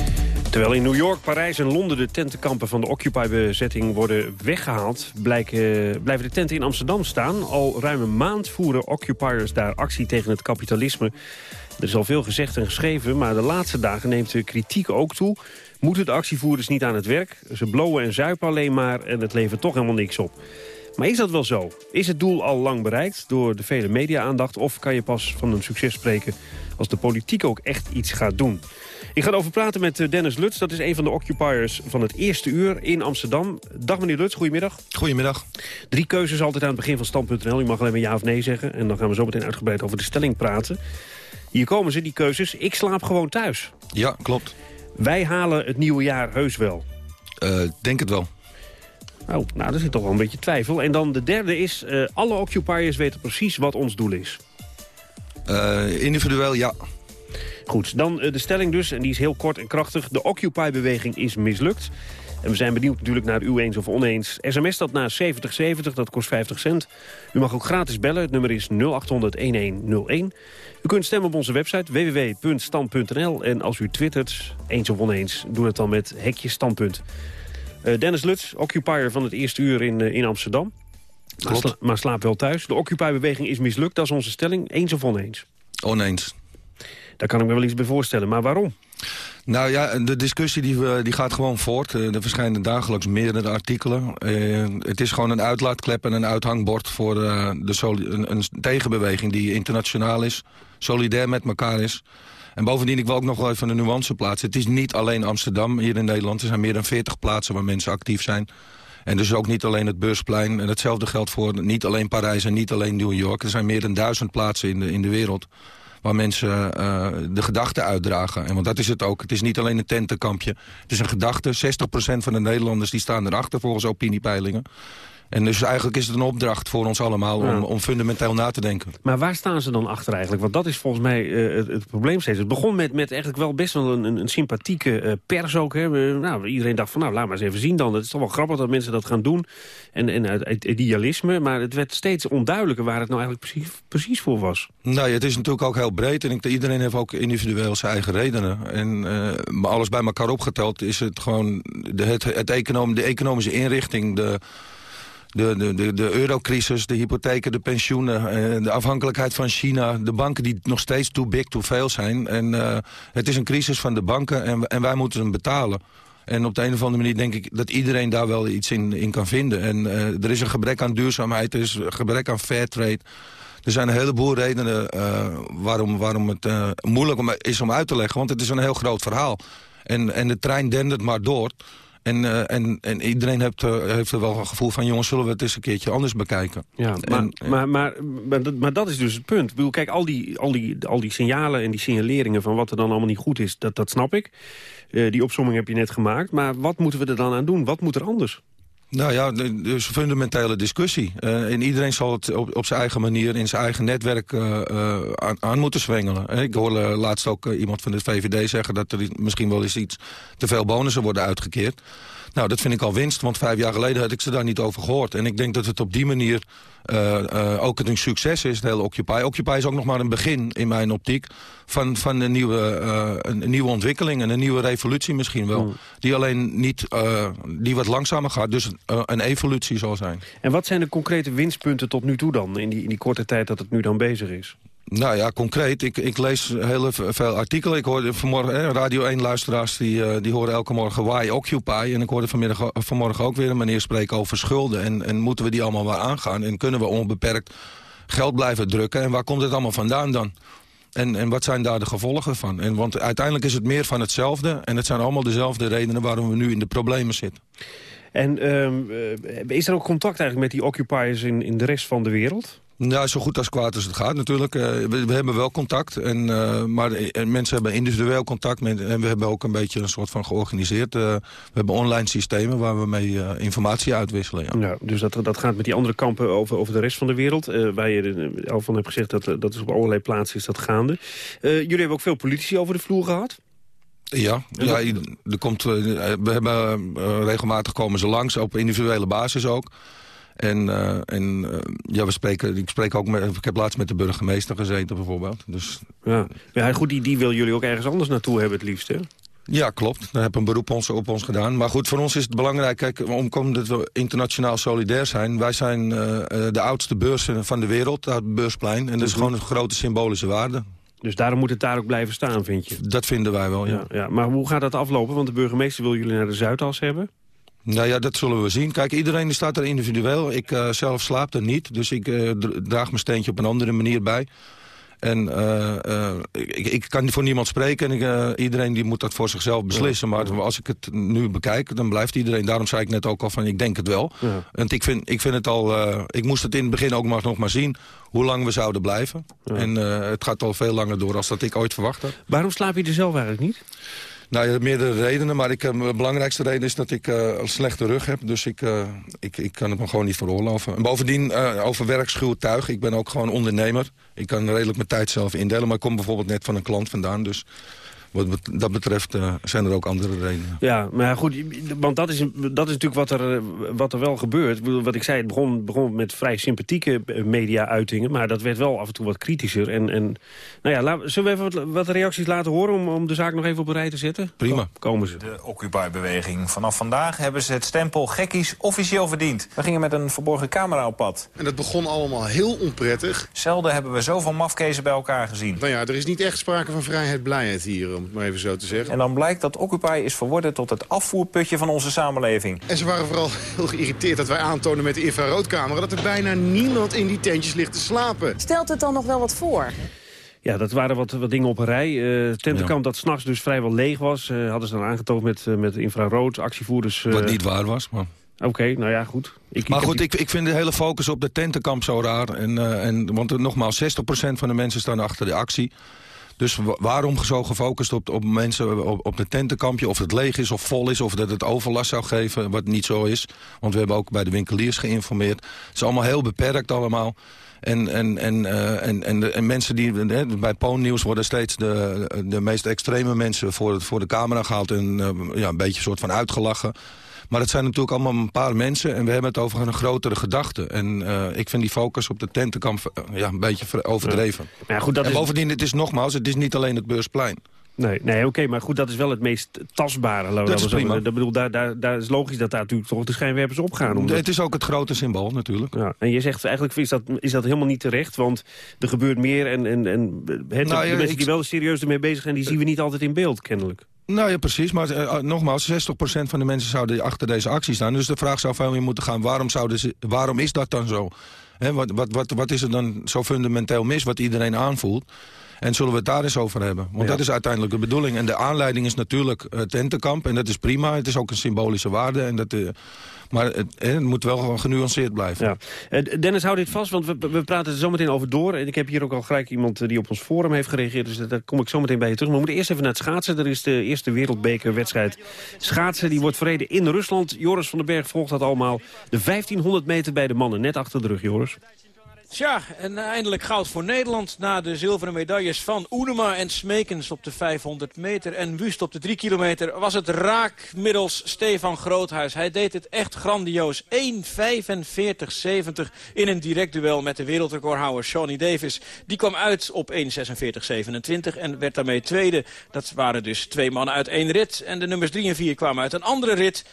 Terwijl in New York, Parijs en Londen de tentenkampen van de Occupy-bezetting worden weggehaald... Blijven de tenten in Amsterdam staan. Al ruim een maand voeren occupiers daar actie tegen het kapitalisme. Er is al veel gezegd en geschreven, maar de laatste dagen neemt de kritiek ook toe. Moeten de actievoerders niet aan het werk? Ze blowen en zuipen alleen maar en het levert toch helemaal niks op. Maar is dat wel zo? Is het doel al lang bereikt door de vele media-aandacht... of kan je pas van een succes spreken als de politiek ook echt iets gaat doen? Ik ga erover praten met eh, Dennis Lutz. Dat is een van de occupiers van het eerste uur in Amsterdam. Dag meneer Lutz, goedemiddag. Goedemiddag. Drie keuzes altijd aan het begin van stand.nl. U mag alleen maar ja of nee zeggen. En dan gaan we zo meteen uitgebreid over de stelling praten. Hier komen ze, die keuzes. Ik slaap gewoon thuis. Ja, klopt. Wij halen het nieuwe jaar heus wel. Uh, denk het wel. Oh, nou, daar zit toch wel een beetje twijfel. En dan de derde is, uh, alle occupiers weten precies wat ons doel is. Uh, individueel, ja. Goed, dan uh, de stelling dus, en die is heel kort en krachtig. De Occupy-beweging is mislukt. En we zijn benieuwd natuurlijk naar u eens of oneens. SMS dat naar 7070, dat kost 50 cent. U mag ook gratis bellen, het nummer is 0800-1101. U kunt stemmen op onze website www.stand.nl. En als u twittert, eens of oneens, doe het dan met hekje standpunt. Uh, Dennis Lutz, occupier van het eerste uur in, uh, in Amsterdam. Maar, sla maar, slaap wel thuis. De Occupy-beweging is mislukt, dat is onze stelling. Eens of oneens? Oneens. Daar kan ik me wel iets bij voorstellen, maar waarom? Nou ja, de discussie die, die gaat gewoon voort. Er verschijnen dagelijks meerdere artikelen. Uh, het is gewoon een uitlaatklep en een uithangbord voor uh, de een, een tegenbeweging die internationaal is. Solidair met elkaar is. En bovendien, ik wil ook nog wel even een nuance plaatsen. Het is niet alleen Amsterdam hier in Nederland. Er zijn meer dan 40 plaatsen waar mensen actief zijn. En dus ook niet alleen het Beursplein. En hetzelfde geldt voor niet alleen Parijs en niet alleen New York. Er zijn meer dan duizend plaatsen in de, in de wereld waar mensen eh, de gedachten uitdragen. En want dat is het ook. Het is niet alleen een tentenkampje. Het is een gedachte. 60% van de Nederlanders die staan erachter volgens opiniepeilingen. En dus eigenlijk is het een opdracht voor ons allemaal om, Ja. om fundamenteel na te denken. Maar waar staan ze dan achter eigenlijk? Want dat is volgens mij eh, het, het probleem steeds. Het begon met, met eigenlijk wel best wel een, een, sympathieke eh, pers ook. Hè. Nou, iedereen dacht van, nou, laat maar eens even zien dan. Het is toch wel grappig dat mensen dat gaan doen. En, en uit, idealisme. Maar het werd steeds onduidelijker waar het nou eigenlijk precies, precies voor was. Nou ja, het is natuurlijk ook heel breed. En ik, iedereen heeft ook individueel zijn eigen redenen. En eh, maar alles bij elkaar opgeteld is het gewoon de, het, het econom, de economische inrichting... De, de, de, de, de eurocrisis, de hypotheken, de pensioenen, eh, de afhankelijkheid van China... de banken die nog steeds too big, too veel zijn. En eh, het is een crisis van de banken en, en wij moeten hem betalen. En op de een of andere manier denk ik dat iedereen daar wel iets in, in kan vinden. En eh, er is een gebrek aan duurzaamheid, er is een gebrek aan fair trade... Er zijn een heleboel redenen waarom, waarom het moeilijk om, is om uit te leggen. Want het is een heel groot verhaal. En, en de trein dendert maar door. En, eh, en, en iedereen heeft, eh, heeft er wel een gevoel van... jongens, zullen we het eens een keertje anders bekijken. Ja, maar, En- maar, maar, maar, dat, maar dat is dus het punt. Ik bedoel, kijk, al die, al, die, al die signalen en die signaleringen... van wat er dan allemaal niet goed is, dat, dat snap ik. Eh, die opsomming heb je net gemaakt. Maar wat moeten we er dan aan doen? Wat moet er anders? Nou ja, dus een fundamentele discussie. Eh, en iedereen zal het op, op zijn eigen manier, in zijn eigen netwerk eh, eh, aan, aan moeten zwengelen. Ik hoorde laatst ook iemand van de VVD zeggen... dat er misschien wel eens iets te veel bonussen worden uitgekeerd. Nou, dat vind ik al winst, want vijf jaar geleden had ik ze daar niet over gehoord. En ik denk dat het op die manier eh, eh, ook een succes is, het hele Occupy. Occupy is ook nog maar een begin, in mijn optiek, van, van een, nieuwe, eh, een, nieuwe ontwikkeling... en een nieuwe revolutie misschien wel. Die alleen niet, die wat langzamer gaat, dus een evolutie zal zijn. En wat zijn de concrete winstpunten tot nu toe dan... in die, in die korte tijd dat het nu dan bezig is? Nou ja, concreet. Ik, ik lees heel veel artikelen. Ik hoorde vanmorgen, Radio 1-luisteraars die, eh, die horen elke morgen Why Occupy. En ik hoorde vanmiddag, vanmorgen ook weer een meneer spreken over schulden. En, en moeten we die allemaal wel aangaan? En kunnen we onbeperkt geld blijven drukken? En waar komt het allemaal vandaan dan? En, en wat zijn daar de gevolgen van? En, want uiteindelijk is het meer van hetzelfde. En het zijn allemaal dezelfde redenen waarom we nu in de problemen zitten. En ehm, eh, is er ook contact eigenlijk met die occupiers in, in de rest van de wereld? Nou, zo goed als kwaad als het gaat natuurlijk. Eh, we, we hebben wel contact, en, eh, maar eh, mensen hebben individueel contact. Met, en we hebben ook een beetje een soort van georganiseerd. eh, we hebben online systemen waar we mee informatie uitwisselen. Ja. Ja, dus dat, dat gaat met die andere kampen over, over de rest van de wereld. waar je al van hebt gezegd dat dat is op allerlei plaatsen is dat gaande. Jullie hebben ook veel politici over de vloer gehad. Ja, ja er komt, we hebben regelmatig komen ze langs, op individuele basis ook. En, eh, en eh, ja, we spreken, ik, spreek ook met, ik heb laatst met de burgemeester gezeten bijvoorbeeld. Dus, Ja, ja goed, die, die willen jullie ook ergens anders naartoe hebben het liefst, hè? Ja, klopt. Daar heb een beroep ons, op ons gedaan. Maar goed, voor ons is het belangrijk, kijk, omdat we internationaal solidair zijn. Wij zijn eh, de oudste beurs van de wereld, het beursplein. En dat is gewoon een grote symbolische waarde. Dus daarom moet het daar ook blijven staan, vind je? Dat vinden wij wel, ja. Ja, ja. Maar hoe gaat dat aflopen? Want de burgemeester wil jullie naar de Zuidas hebben. Nou ja, dat zullen we zien. Kijk, iedereen staat er individueel. Ik eh, zelf slaap er niet, dus ik eh, dra- draag mijn steentje op een andere manier bij. En eh, ik, ik kan voor niemand spreken en ik, iedereen die moet dat voor zichzelf beslissen. Maar als ik het nu bekijk, dan blijft iedereen. Daarom zei ik net ook al van, ik denk het wel. Ja. Want ik vind, ik vind het al... ik moest het in het begin ook maar, nog maar zien hoe lang we zouden blijven. En het gaat al veel langer door als dat ik ooit verwacht had. Waarom slaap je er zelf eigenlijk niet? Nou, je hebt meerdere redenen, maar ik, eh, de belangrijkste reden is dat ik eh, een slechte rug heb. Dus ik, eh, ik, ik kan het me gewoon niet veroorloven. En bovendien, eh, over werkschuw tuig, ik ben ook gewoon ondernemer. Ik kan redelijk mijn tijd zelf indelen, maar ik kom bijvoorbeeld net van een klant vandaan. Dus wat dat betreft eh, zijn er ook andere redenen. Ja, maar goed, want dat is, dat is natuurlijk wat er, eh, wat er wel gebeurt. Ik bedoel, Wat ik zei, het begon, begon met vrij sympathieke eh, media-uitingen... maar dat werd wel af en toe wat kritischer. En, en, nou ja, laten, zullen we even wat, wat reacties laten horen... Om, om de zaak nog even op een rij te zetten? Prima. Komen ze. De Occupy-beweging. Vanaf vandaag hebben ze het stempel gekkies officieel verdiend. We gingen met een verborgen camera op pad. En dat begon allemaal heel onprettig. Zelden hebben we zoveel mafkezen bij elkaar gezien. Nou ja, er is niet echt sprake van vrijheid, blijheid hier, om het maar even zo te zeggen. En dan blijkt dat Occupy is verworden tot het afvoerputje van onze samenleving. En ze waren vooral heel geïrriteerd dat wij aantonen met de infraroodcamera... dat er bijna niemand in die tentjes ligt te slapen. Stelt het dan nog wel wat voor? Ja, dat waren wat, wat dingen op een rij. Eh, het tentenkamp dat s'nachts dus vrijwel leeg was... eh, hadden ze dan aangetoond met, eh, met infrarood, actievoerders... eh, Wat niet waar was, maar... Oké, nou ja, goed. Ik, maar ik goed, die- ik, ik vind de hele focus op de tentenkamp zo raar. En, eh, en, want er, nogmaals, 60% van de mensen staan achter de actie. Dus wa- waarom zo gefocust op, op mensen op, op de tentenkampje? Of het leeg is of vol is, of dat het overlast zou geven, wat niet zo is. Want we hebben ook bij de winkeliers geïnformeerd. Het is allemaal heel beperkt allemaal. En, en, en, eh, en, en, mensen die... hè, bij Poon-nieuws worden steeds de, de meest extreme mensen voor, het, voor de camera gehaald... en eh, ja, een beetje soort van uitgelachen. Maar het zijn natuurlijk allemaal een paar mensen... en we hebben het over een grotere gedachte. En eh, ik vind die focus op de tentenkamp eh, ja, een beetje ver- overdreven. Ja, goed, dat en is- bovendien, het is nogmaals, het is niet alleen het beursplein. Nee, nee oké, maar goed, dat is wel het meest tastbare. Dat is prima. Dat bedoel, daar, daar, daar is logisch dat daar natuurlijk toch de schijnwerpers opgaan. Omdat... Het is ook het grote symbool natuurlijk. Ja, en je zegt eigenlijk is dat, is dat helemaal niet terecht, want er gebeurt meer en, en, en het, Nou de ja, mensen ik- die wel serieus ermee bezig zijn, die zien we niet altijd in beeld, kennelijk. Nou ja, precies. Maar eh, nogmaals, 60% van de mensen zouden achter deze actie staan. Dus de vraag zou veel meer moeten gaan, waarom, zouden ze, waarom is dat dan zo? Wat, wat, wat, wat is er dan zo fundamenteel mis wat iedereen aanvoelt? En zullen we het daar eens over hebben? Want Ja. dat is uiteindelijk de bedoeling. En de aanleiding is natuurlijk het tentenkamp. En dat is prima. Het is ook een symbolische waarde. En dat, eh, maar het, moet wel gewoon genuanceerd blijven. Ja. Eh, Dennis, hou dit vast, want we, we praten er zo meteen over door. En ik heb hier ook al gelijk iemand eh, die op ons forum heeft gereageerd. Dus daar kom ik zo meteen bij je terug. Maar we moeten eerst even naar het schaatsen. Er is de eerste wereldbekerwedstrijd schaatsen. Die wordt verreden in Rusland. Joris van den Berg volgt dat allemaal. De 1500 meter bij de mannen. Net achter de rug, Joris. Tja, en eindelijk goud voor Nederland na de zilveren medailles van Oenema en Smekens op de 500 meter. En Wust op de 3 kilometer was het raak middels Stefan Groothuis. Hij deed het echt grandioos. 1.45.70 in een direct duel met de wereldrecordhouder Shawnee Davis. Die kwam uit op 1.46.27 en werd daarmee tweede. Dat waren dus twee mannen uit één rit. En de nummers 3 en 4 kwamen uit een andere rit.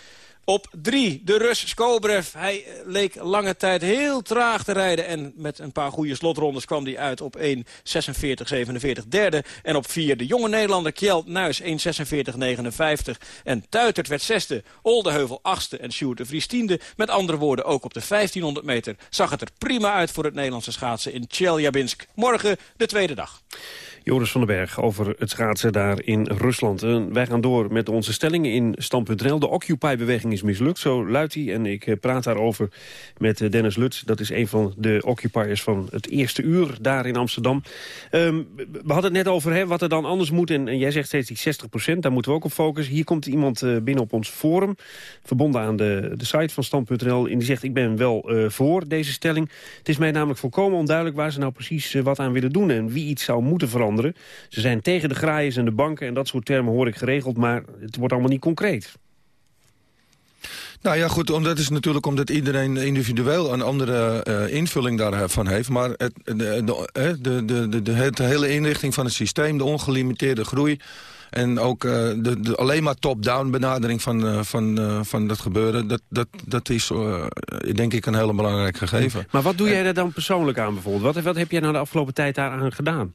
Op drie, de Rus Skobrev. Hij eh, leek lange tijd heel traag te rijden. En met een paar goede slotrondes kwam hij uit op 1.46.47 derde. En op vier, de jonge Nederlander Kjeld Nuis 1.46.59. En Tuitert werd zesde, Oldeheuvel achtste en Sjoerd de Vries tiende. Met andere woorden, ook op de 1500 meter zag het er prima uit voor het Nederlandse schaatsen in Chelyabinsk. Morgen de tweede dag. Joris van den Berg over het schaatsen daar in Rusland. En wij gaan door met onze stellingen in Stand.nl. De Occupy-beweging is mislukt, zo luidt hij. En ik eh, praat daarover met eh, Dennis Lutz. Dat is een van de occupiers van het eerste uur daar in Amsterdam. Ehm, we hadden het net over wat er dan anders moet. En, jij zegt steeds die 60% daar moeten we ook op focussen. Hier komt iemand eh, binnen op ons forum, verbonden aan de, de site van Stand.nl. En die zegt, ik ben wel voor deze stelling. Het is mij namelijk volkomen onduidelijk waar ze nou precies wat aan willen doen... en wie iets zou moeten veranderen. Ze zijn tegen de graaiers en de banken en dat soort termen hoor ik geregeld... maar het wordt allemaal niet concreet. Nou ja, goed, omdat is natuurlijk omdat iedereen individueel een andere eh, invulling daarvan heeft. Maar het, de, de, de, de, het- hele inrichting van het systeem, de ongelimiteerde groei... en ook eh, de, de alleen maar top-down benadering van, eh, van, van dat gebeuren... dat, dat, dat is denk ik een hele belangrijk gegeven. Maar wat doe jij daar dan persoonlijk aan bijvoorbeeld? Wat, wat heb jij nou de afgelopen tijd daaraan gedaan?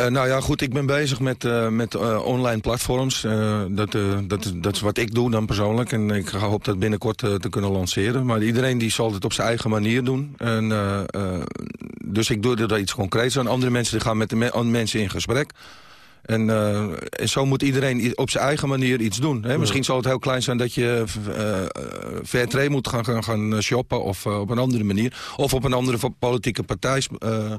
Eh, nou ja, goed, ik ben bezig met, eh, met eh, online platforms. Dat, dat, dat is wat ik doe dan persoonlijk. En ik hoop dat binnenkort te kunnen lanceren. Maar iedereen die zal het op zijn eigen manier doen. En, dus ik doe er iets concreets aan. Andere mensen die gaan met de mensen in gesprek. En, eh, en zo moet iedereen op zijn eigen manier iets doen. Hè? Misschien zal het heel klein zijn dat je eh, eh, fair trade moet gaan, gaan, gaan shoppen... of eh, op een andere manier. Of op een andere politieke partij eh,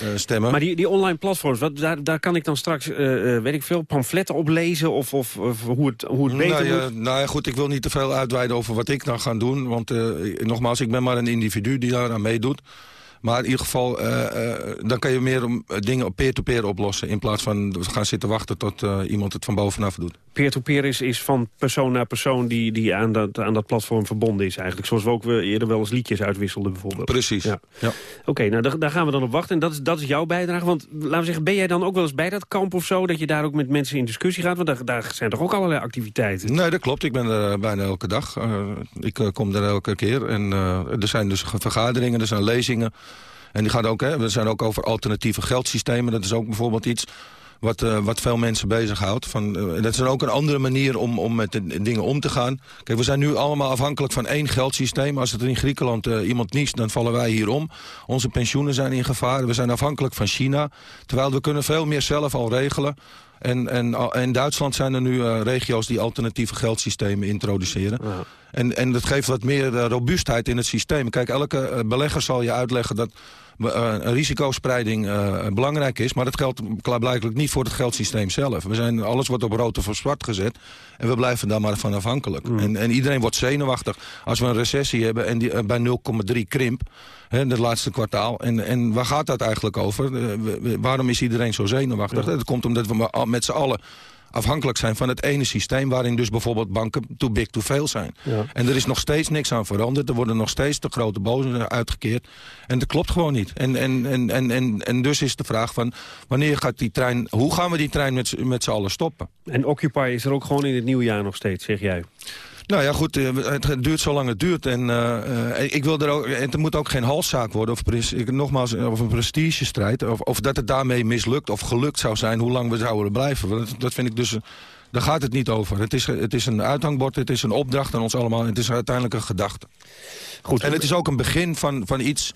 eh, stemmen. Maar die, die online platforms, wat, daar, daar kan ik dan straks, eh, eh, weet ik veel, pamfletten op lezen... of, of, of hoe het, hoe het beter nou, ja, moet? nou ja, goed, ik wil niet te veel uitweiden over wat ik dan ga doen. Want eh, nogmaals, ik ben maar een individu die daar aan meedoet. Maar in ieder geval, eh, eh, dan kan je meer om, eh, dingen op peer-to-peer oplossen... in plaats van gaan zitten wachten tot iemand het van bovenaf doet. Peer-to-peer is, is van persoon naar persoon die, die aan, dat, aan dat platform verbonden is eigenlijk. Zoals we ook we eerder wel eens liedjes uitwisselden bijvoorbeeld. Precies, Ja. ja. Oké, nou daar, daar gaan we dan op wachten. En dat is, dat is jouw bijdrage. Want laten we zeggen, ben jij dan ook wel eens bij dat kamp of zo? Dat je daar ook met mensen in discussie gaat? Want daar, daar zijn toch ook allerlei activiteiten? Nee, dat klopt. Ik ben er bijna elke dag. Ik kom er elke keer. En er zijn dus vergaderingen, er zijn lezingen. En die gaan ook, hè, we zijn ook over alternatieve geldsystemen. Dat is ook bijvoorbeeld iets wat, eh, wat veel mensen bezighoudt. Van, eh, dat is ook een andere manier om, om met de dingen om te gaan. Kijk, we zijn nu allemaal afhankelijk van één geldsysteem. Als het in Griekenland eh, iemand niest, dan vallen wij hier om. Onze pensioenen zijn in gevaar. We zijn afhankelijk van China. Terwijl we kunnen veel meer zelf al regelen. En, en in Duitsland zijn er nu regio's die alternatieve geldsystemen introduceren. En, en dat geeft wat meer robuustheid in het systeem. Kijk, elke belegger zal je uitleggen dat een risicospreiding eh, belangrijk is. Maar dat geldt klaarblijkelijk niet voor het geldsysteem zelf. We zijn, alles wordt op rood of op zwart gezet. En we blijven daar maar van afhankelijk. En, en iedereen wordt zenuwachtig als we een recessie hebben en die, eh, bij 0,3 krimp. Hè, in het laatste kwartaal. En, en waar gaat dat eigenlijk over? Eh, waarom is iedereen zo zenuwachtig? Dat komt omdat we met z'n allen afhankelijk zijn van het ene systeem... waarin dus bijvoorbeeld banken too big to fail zijn. Ja. En er is nog steeds niks aan veranderd. Er worden nog steeds de grote bozen uitgekeerd. En dat klopt gewoon niet. En, en, en, en, en, en dus is de vraag van... wanneer gaat die trein... hoe gaan we die trein met, met z'n allen stoppen? En Occupy is er ook gewoon in het nieuwe jaar nog steeds, zeg jij. Nou ja, goed, eh, het duurt zolang het duurt. En eh, eh, ik wil er ook, het moet ook geen halszaak worden, of, ik- nogmaals, of een prestigestrijd. Of, of dat het daarmee mislukt of gelukt zou zijn, hoe lang we zouden blijven. Want Dat, dat vind ik dus, daar gaat het niet over. Het is, het is een uithangbord, het is een opdracht aan ons allemaal. Het is uiteindelijk een gedachte. Goed. En het is ook een begin van, van iets...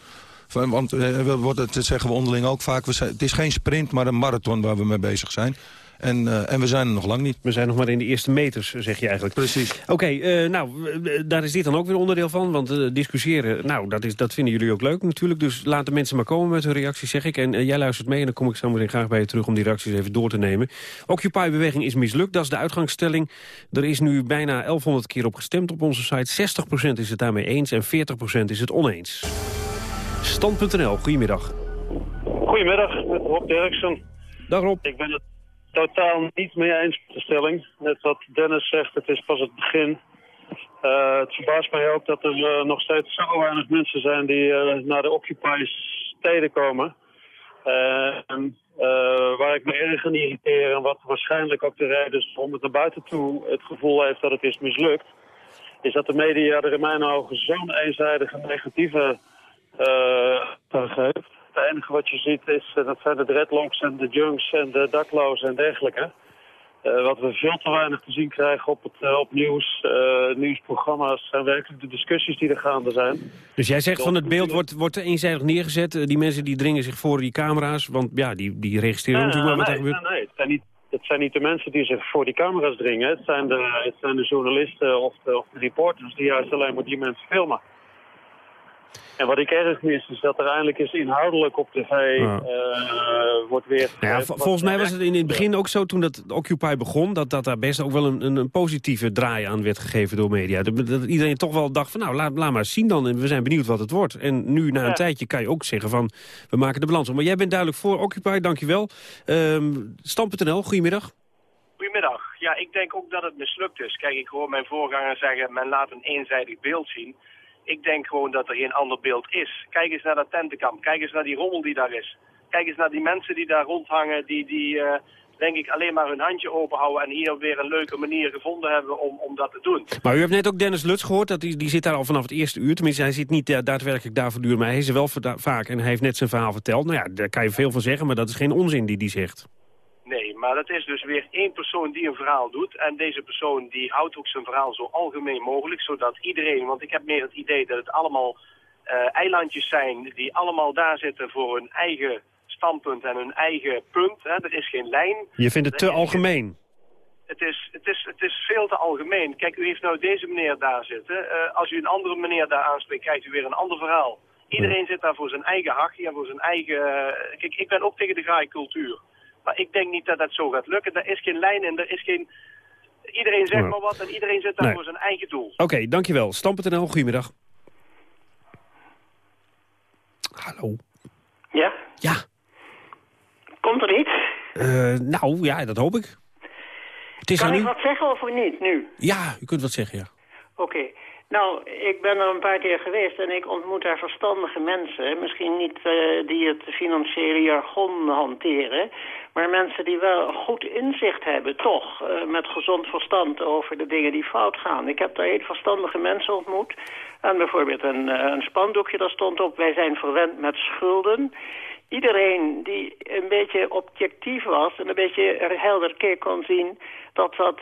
Van, want eh, we dat zeggen we onderling ook vaak, we het is geen sprint, maar een marathon waar we mee bezig zijn. En, eh, en we zijn er nog lang niet. We zijn nog maar in de eerste meters, zeg je eigenlijk. Precies. Oké, eh, nou, daar is dit dan ook weer onderdeel van. Want eh, discussiëren, nou, dat, is, dat vinden jullie ook leuk natuurlijk. Dus laat de mensen maar komen met hun reacties, zeg ik. En jij luistert mee en dan kom ik zo meteen graag bij je terug... om die reacties even door te nemen. Occupy-beweging is mislukt, dat is de uitgangsstelling. Er is nu bijna 1100 keer op gestemd op onze site. 60% is het daarmee eens en 40% is het oneens. Stand.nl, goedemiddag. Goedemiddag, met Rob Derksen. Dag Rob. Ik ben het totaal niet mee eens met de stelling. Net wat Dennis zegt, het is pas het begin. Eh, het verbaast mij ook dat er eh, nog steeds zo weinig mensen zijn die eh, naar de Occupy steden komen. En, waar ik me erg aan irriteer en wat waarschijnlijk ook de reden is om het naar buiten toe het gevoel heeft dat het is mislukt, is dat de media er in mijn ogen zo'n eenzijdige negatieve eh geeft. Het enige wat je ziet is, eh, dat zijn de dreadlocks en de junks en de daklozen en dergelijke. Eh, wat we veel te weinig te zien krijgen op, het, eh, op nieuws, nieuwsprogramma's zijn werkelijk de discussies die er gaande zijn. Dus jij zegt van het beeld wordt, wordt eenzijdig neergezet. Die mensen die dringen zich voor die camera's. Want ja, die, die registreren natuurlijk maar wat er gebeurt. nee, nee, het zijn niet het zijn niet de mensen die zich voor die camera's dringen. Het zijn de, het zijn de journalisten of de, of de reporters die juist alleen maar die mensen filmen. En wat ik erg mis is dat er eindelijk eens inhoudelijk op tv Ja. eh, wordt weer... Ja, vol- volgens mij was het in het begin ook zo toen dat Occupy begon... dat, dat daar best ook wel een, een, positieve draai aan werd gegeven door media. Dat, dat iedereen toch wel dacht van nou, laat, laat maar eens zien dan. En we zijn benieuwd wat het wordt. En nu na een Ja. tijdje kan je ook zeggen van we maken de balans om. Maar jij bent duidelijk voor Occupy, dankjewel. Um, Stam.nl, goedemiddag. Goedemiddag. Ja, ik denk ook dat het mislukt is. Kijk, ik hoor mijn voorganger zeggen, men laat een eenzijdig beeld zien. Ik denk gewoon dat er geen ander beeld is. Kijk eens naar dat tentenkamp. Kijk eens naar die rommel die daar is. Kijk eens naar die mensen die daar rondhangen, die, die eh, denk ik alleen maar hun handje openhouden en hier weer een leuke manier gevonden hebben om, om dat te doen. Maar u hebt net ook Dennis Luts gehoord, dat die, die zit daar al vanaf het eerste uur. Tenminste, hij zit niet eh, daadwerkelijk daar voortdurend, maar hij is er wel vaak. En hij heeft net zijn verhaal verteld. Nou ja, daar kan je veel van zeggen, maar dat is geen onzin die die zegt. Maar dat is dus weer één persoon die een verhaal doet. En deze persoon die houdt ook zijn verhaal zo algemeen mogelijk, zodat iedereen... Want ik heb meer het idee dat het allemaal eh, eilandjes zijn die allemaal daar zitten voor hun eigen standpunt en hun eigen punt. Hè. Er is geen lijn. Je vindt het te algemeen. Het is, het, is, het is veel te algemeen. Kijk, u heeft nou deze meneer daar zitten. Eh, als u een andere meneer daar aanspreekt, krijgt u weer een ander verhaal. Iedereen zit daar voor zijn eigen hachje en voor zijn eigen... eh, kijk, ik ben ook tegen de graaikultuur. Maar ik denk niet dat dat zo gaat lukken. Er is geen lijn en er is geen... Iedereen zegt Ja. maar wat en iedereen zit daar Nee. voor zijn eigen doel. Oké, dankjewel. Stam.nl, goedemiddag. Hallo. Ja? Ja. Komt er iets? Eh, nou, ja, dat hoop ik. Het is kan ik u. wat zeggen of niet nu? Ja, u kunt wat zeggen, ja. Oké. Nou, ik ben er een paar keer geweest en ik ontmoet daar verstandige mensen. Misschien niet eh, die het financiële jargon hanteren, maar mensen die wel goed inzicht hebben, toch, eh, met gezond verstand over de dingen die fout gaan. Ik heb daar heel verstandige mensen ontmoet. En bijvoorbeeld een, eh, een spandoekje, daar stond op, wij zijn verwend met schulden. Iedereen die een beetje objectief was en een beetje er helder keek kon zien dat dat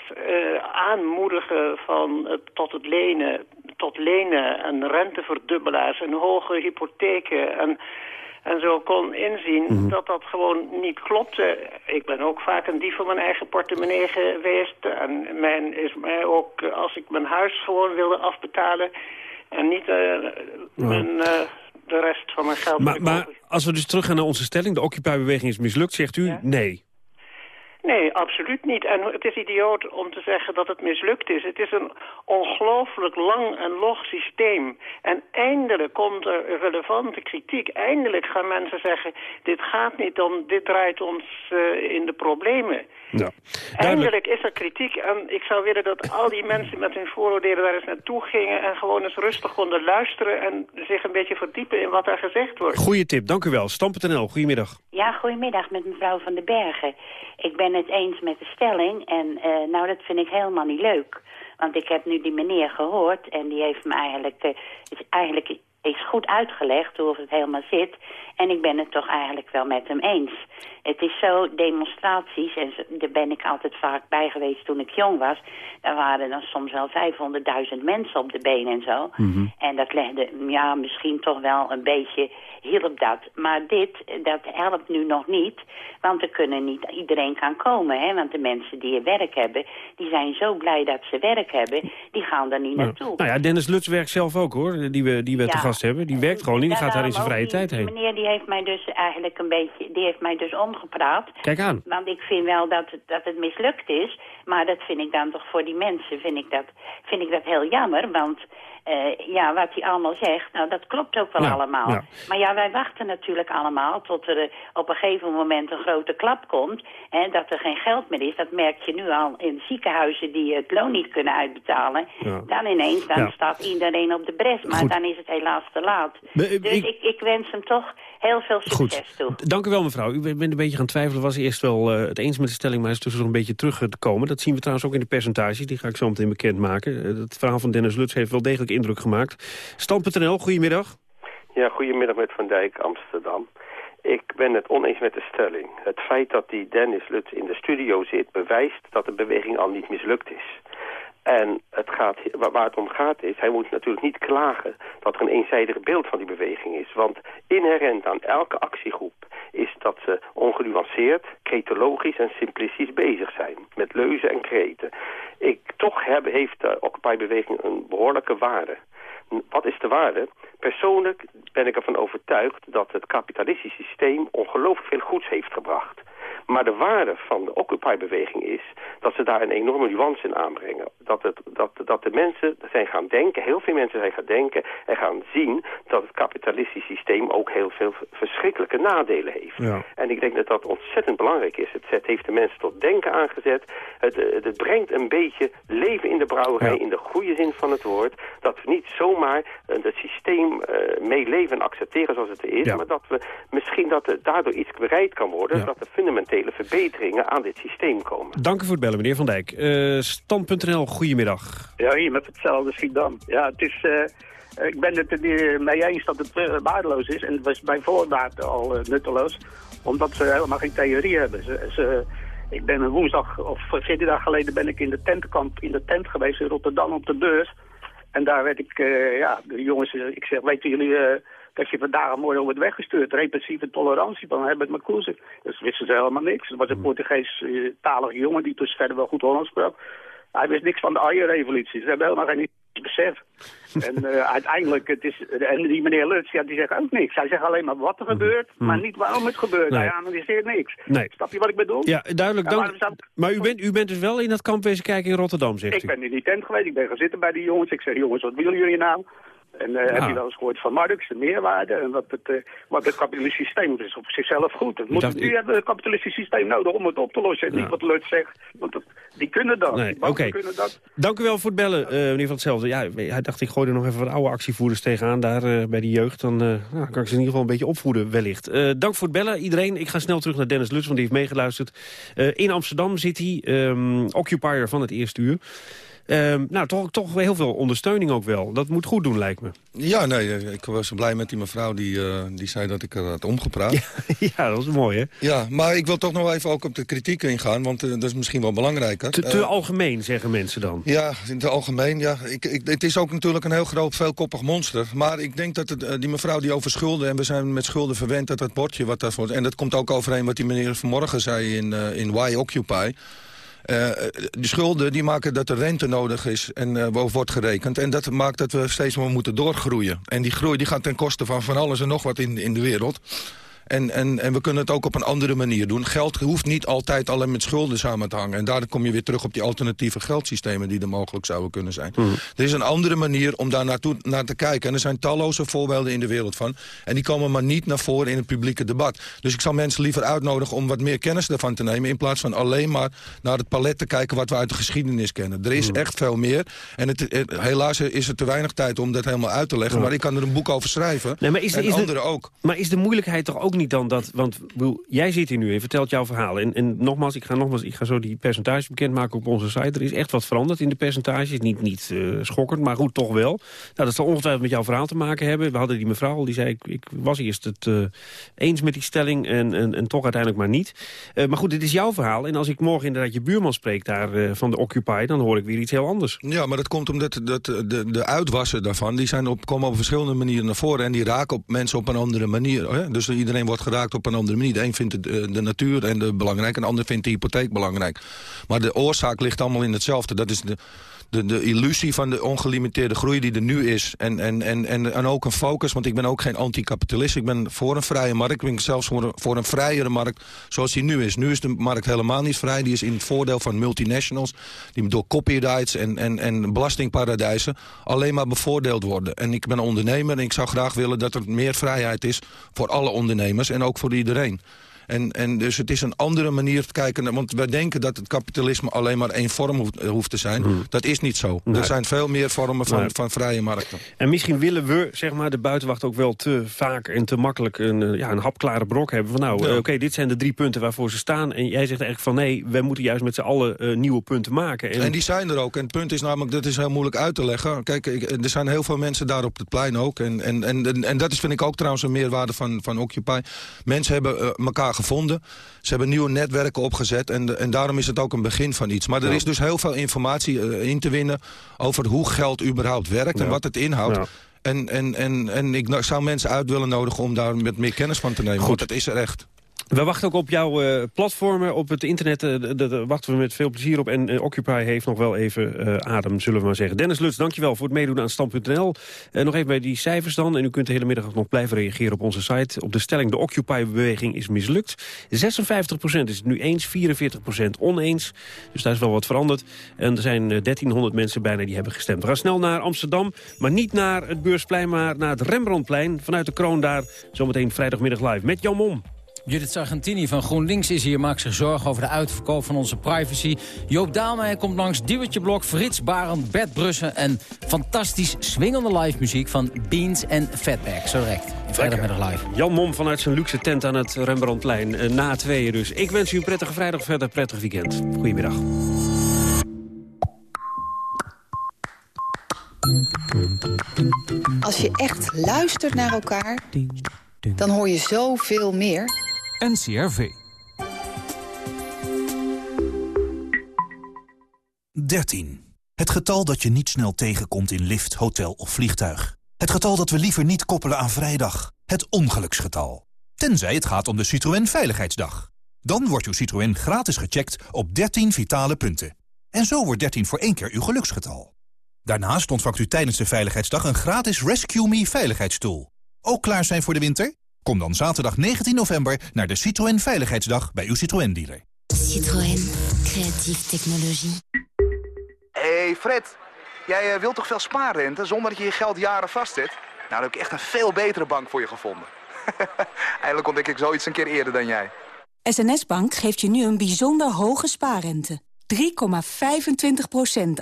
aanmoedigen van tot het lenen, tot lenen en renteverdubbelaars en hoge hypotheken en, en zo kon inzien Mhm. dat dat gewoon niet klopte. Ik ben ook vaak een dief van mijn eigen portemonnee geweest. En mijn is mij ook, als ik mijn huis gewoon wilde afbetalen... en niet eh, mijn, eh, de rest van mijn geld... Maar, maar als we dus teruggaan naar onze stelling, de Occupy-beweging is mislukt, zegt u nee. Nee, absoluut niet. En het is idioot om te zeggen dat het mislukt is. Het is een ongelooflijk lang en log systeem. En eindelijk komt er relevante kritiek. Eindelijk gaan mensen zeggen, dit gaat niet om, dit draait ons eh, in de problemen. Ja. Eindelijk is er kritiek en ik zou willen dat al die mensen met hun vooroordelen daar eens naartoe gingen en gewoon eens rustig konden luisteren en zich een beetje verdiepen in wat daar gezegd wordt. Goeie tip, dank u wel. Stam.nl, goedemiddag. Ja, goedemiddag met mevrouw van den Bergen. Ik ben het eens met de stelling en eh, nou dat vind ik helemaal niet leuk. Want ik heb nu die meneer gehoord en die heeft me eigenlijk, eh, is eigenlijk is goed uitgelegd hoe het helemaal zit. En ik ben het toch eigenlijk wel met hem eens. Het is zo, demonstraties, en daar ben ik altijd vaak bij geweest toen ik jong was. Daar waren dan soms wel 500.000 mensen op de been en zo. En dat legde, ja, misschien toch wel een beetje hielp dat. Maar dit, dat helpt nu nog niet. Want er kunnen niet iedereen kan komen. Hè? Want de mensen die werk hebben, die zijn zo blij dat ze werk hebben. Die gaan er niet naartoe. Nou ja, Dennis Lutz werkt zelf ook hoor, die we, die we te gast hebben. Die werkt gewoon niet, die gaat daar in zijn vrije tijd heen. meneer die heeft mij dus eigenlijk een beetje, die heeft mij dus omgepraat. Kijk aan. Want ik vind wel dat het, dat het mislukt is. Maar dat vind ik dan toch voor die mensen, vind ik dat, vind ik dat heel jammer. Want eh, ja, wat hij allemaal zegt, nou dat klopt ook wel Ja, allemaal. ja. Maar ja, wij wachten natuurlijk allemaal tot er eh, op een gegeven moment een grote klap komt. Hè, dat er geen geld meer is. Dat merk je nu al in ziekenhuizen die het loon niet kunnen uitbetalen. Ja. Dan ineens, dan staat iedereen op de bres. Maar Goed. dan is het helaas te laat. Dus ik- ik, ik, wens hem toch heel veel succes Goed, toe. dank u wel mevrouw. U bent een beetje gaan twijfelen, was eerst wel eh, het eens met de stelling... maar is tussen nog een beetje teruggekomen. Dat zien we trouwens ook in de percentages, die ga ik zo meteen bekendmaken. Het verhaal van Dennis Lutz heeft wel degelijk indruk gemaakt. Goedemiddag. Ja, goedemiddag met Van Dijk, Amsterdam. Ik ben het oneens met de stelling. Het feit dat die Dennis Lutz in de studio zit... bewijst dat de beweging al niet mislukt is. En het gaat, waar het om gaat is, hij moet natuurlijk niet klagen dat er een eenzijdig beeld van die beweging is. Want inherent aan elke actiegroep is dat ze ongenuanceerd, ketologisch en simplistisch bezig zijn. Met leuzen en kreten. Ik, toch heb, heeft de Occupy-beweging een behoorlijke waarde. Wat is de waarde? Persoonlijk ben ik ervan overtuigd dat het kapitalistisch systeem ongelooflijk veel goeds heeft gebracht. Maar de waarde van de Occupy-beweging is dat ze daar een enorme nuance in aanbrengen. Dat, het, dat, dat de mensen zijn gaan denken, heel veel mensen zijn gaan denken en gaan zien dat het kapitalistisch systeem ook heel veel verschrikkelijke nadelen heeft. Ja. En ik denk dat dat ontzettend belangrijk is. Het zet, heeft de mensen tot denken aangezet. Het, het, het brengt een beetje leven in de brouwerij, Ja. in de goede zin van het woord. Dat we niet zomaar eh, het systeem eh meeleven en accepteren zoals het is. Ja. Maar dat we misschien dat er daardoor iets bereikt kan worden. Dat er fundamentele verbeteringen aan dit systeem komen. Dank u voor het bellen, meneer Van Dijk. Eh, Stand.nl, goedemiddag. Ja, hier met hetzelfde Schiedam. Ja, het is... eh, ik ben het er mee eens dat het eh, waardeloos is. En het was bij voorbaat al nutteloos. Omdat ze helemaal geen theorie hebben. Ze, ze, ik ben een woensdag of veertien dagen geleden ben ik in de tentenkamp in de tent geweest in Rotterdam op de beurs. En daar werd ik, eh, ja, de jongens, ik zeg, weten jullie eh, dat je vandaag morgen wordt weggestuurd? Repressieve tolerantie van Herbert Marcuse. Dus wisten ze helemaal niks. Het was een Portugees-talige jongen die dus verder wel goed Hollands sprak. Hij wist niks van de Arjen-revolutie. Ze hebben helemaal geen besef. en eh, uiteindelijk, het is, en die meneer Lutz, ja, die zegt ook niks. Hij zegt alleen maar wat er gebeurt, maar niet waarom het gebeurt. Nee. Hij analyseert niks. Nee. Snap je wat ik bedoel? Ja, duidelijk. Zou- Maar u bent, u bent dus wel in dat kamp wezen kijken in Rotterdam, zegt Ik u? ben in die tent geweest, ik ben gaan zitten bij die jongens. Ik zeg, jongens, wat willen jullie nou? En eh, heb je wel eens gehoord van Marx, de meerwaarde en wat het, eh, wat het kapitalistisch systeem is op zichzelf goed. Het moet, dacht- nu hebben we het kapitalistisch systeem nodig om het op te lossen. En Ja. niet wat Lutz zegt, want dat, die kunnen dat. Nee, Die oké. Dank u wel voor het bellen, eh, meneer Van Hetzelfde. Ja, hij dacht, ik gooi er nog even wat oude actievoerders tegenaan daar bij de jeugd. Dan nou, kan ik ze in ieder geval een beetje opvoeden, wellicht. Dank voor het bellen, iedereen. Ik ga snel terug naar Dennis Lutz, want die heeft meegeluisterd. In Amsterdam zit hij, ehm, occupier van het eerste uur. Ehm, nou, toch, toch heel veel ondersteuning ook wel. Dat moet goed doen, lijkt me. Ja, nee, ik was blij met die mevrouw die, eh, die zei dat ik er had omgepraat. Ja, dat is mooi, hè? Ja, maar ik wil toch nog even ook op de kritiek ingaan, want uh, dat is misschien wel belangrijker. Te, te algemeen, zeggen mensen dan. Ja, in het algemeen, ja. Ik, ik, het is ook natuurlijk een heel groot, veelkoppig monster. Maar ik denk dat het, die mevrouw die over schulden, en we zijn met schulden verwend, dat dat bordje wat daarvoor... En dat komt ook overeen wat die meneer vanmorgen zei in, in Why Occupy... Uh, die schulden die maken dat er rente nodig is en uh, wordt gerekend. En dat maakt dat we steeds meer moeten doorgroeien. En die groei die gaat ten koste van van alles en nog wat in, in de wereld. En, en, en we kunnen het ook op een andere manier doen. Geld hoeft niet altijd alleen met schulden samen te hangen. En daar kom je weer terug op die alternatieve geldsystemen... die er mogelijk zouden kunnen zijn. Mhm. Er is een andere manier om daar naartoe, naar te kijken. En er zijn talloze voorbeelden in de wereld van. En die komen maar niet naar voren in het publieke debat. Dus ik zal mensen liever uitnodigen om wat meer kennis daarvan te nemen... in plaats van alleen maar naar het palet te kijken... wat we uit de geschiedenis kennen. Er is Mhm. echt veel meer. En het, het- helaas is er te weinig tijd om dat helemaal uit te leggen. Maar ik kan er een boek over schrijven. Nee, maar is, de- en is de- ook. Maar is de moeilijkheid toch ook niet dan dat... Want bedoel, jij zit hier nu en vertelt jouw verhaal. En, en nogmaals, ik ga, nogmaals, ik ga zo die percentages bekendmaken op onze site. Er is echt wat veranderd in de percentages. Niet, niet eh, schokkend, maar goed, toch wel. Nou, dat zal ongetwijfeld met jouw verhaal te maken hebben. We hadden die mevrouw al, die zei... ik, ik was eerst het eh, eens met die stelling en, en, en toch uiteindelijk maar niet. Eh, maar goed, dit is jouw verhaal. En als ik morgen inderdaad je buurman spreek daar van de Occupy... dan hoor ik weer iets heel anders. Ja, maar dat komt omdat dat, de, de uitwassen daarvan... die zijn op, komen op verschillende manieren naar voren... en die raken op mensen op een andere manier. Hè? Dus iedereen wordt geraakt op een andere manier. De een vindt eh, de natuur en de belangrijk... en de ander vindt de hypotheek belangrijk. Maar de oorzaak ligt allemaal in hetzelfde. Dat is de, de, de illusie van de ongelimiteerde groei die er nu is. En, en, en, en, en ook een focus, want ik ben ook geen anticapitalist. Ik ben voor een vrije markt. Ik ben zelfs voor een, voor een vrijere markt zoals die nu is. Nu is de markt helemaal niet vrij. Die is in het voordeel van multinationals... die door copyrights en, en, en belastingparadijzen... alleen maar bevoordeeld worden. En ik ben ondernemer en ik zou graag willen dat er meer vrijheid is... voor alle ondernemers en ook voor iedereen. En, en dus het is een andere manier te kijken. Want wij denken dat het kapitalisme alleen maar één vorm hoeft, hoeft te zijn. Dat is niet zo. Nee. Er zijn veel meer vormen van, Nee. van vrije markten. En misschien willen we zeg maar, de buitenwacht ook wel te vaak en te makkelijk een, eh, ja, een hapklare brok hebben. Van nou, Ja. eh, oké, dit zijn de drie punten waarvoor ze staan. En jij zegt eigenlijk van nee, we moeten juist met z'n allen eh, nieuwe punten maken. En die zijn er ook. En het punt is namelijk, dat is heel moeilijk uit te leggen. Kijk, ik- er zijn heel veel mensen daar op het plein ook. En, en, en, dat is, vind ik ook trouwens een meerwaarde van, van Occupy. Mensen hebben eh, elkaar gevonden. Ze hebben nieuwe netwerken opgezet. En, en daarom is het ook een begin van iets. Maar er Ja. is dus heel veel informatie eh, in te winnen... over hoe geld überhaupt werkt en wat het inhoudt. En, en, en, en ik nou- zou mensen uit willen nodigen om daar met meer kennis van te nemen. Goed. Want dat is er echt. We wachten ook op jouw eh, platformen op het internet. eh, Daar wachten we met veel plezier op. En eh, Occupy heeft nog wel even adem, zullen we maar zeggen. Dennis Lutz, dankjewel voor het meedoen aan Stand.nl. Nog even bij die cijfers dan. En u kunt de hele middag nog blijven reageren op onze site. Op de stelling, de Occupy-beweging is mislukt. 56% is het nu eens, 44% oneens. Dus daar is wel wat veranderd. En er zijn eh, 1300 mensen bijna die hebben gestemd. We gaan snel naar Amsterdam, maar niet naar het Beursplein... maar naar het Rembrandtplein. Vanuit de kroon daar, zometeen vrijdagmiddag live met Jan Mom. Judith Sargentini van GroenLinks is hier, maakt zich zorgen over de uitverkoop van onze privacy. Joop Daalmeijer komt langs, Duwtje Blok, Frits Barend, Bert Brussen... en fantastisch swingende live muziek van Beans en Fatback. Zo direct, vrijdagmiddag live. Jan Mom vanuit zijn luxe tent aan het Rembrandtplein. eh, na tweeën dus. Ik wens u een prettige vrijdag, verder prettig weekend. Goedemiddag. Als je echt luistert naar elkaar, dan hoor je zoveel meer. NCRV. 13. Het getal dat je niet snel tegenkomt in lift, hotel of vliegtuig. Het getal dat we liever niet koppelen aan vrijdag. Het ongeluksgetal. Tenzij het gaat om de Citroën Veiligheidsdag. Dan wordt uw Citroën gratis gecheckt op 13 vitale punten. En zo wordt 13 voor één keer uw geluksgetal. Daarnaast ontvangt u tijdens de Veiligheidsdag een gratis Rescue Me veiligheidsstoel. Ook klaar zijn voor de winter? Kom dan zaterdag 19 november naar de Citroën Veiligheidsdag bij uw Citroën-dealer. Citroën. Creatieve technologie. hey Fred, jij eh, wilt toch veel spaarrente zonder dat je je geld jaren vastzet? Nou, dan heb ik echt een veel betere bank voor je gevonden. Eindelijk ontdek ik zoiets een keer eerder dan jij. SNS Bank geeft je nu een bijzonder hoge spaarrente. 3,25%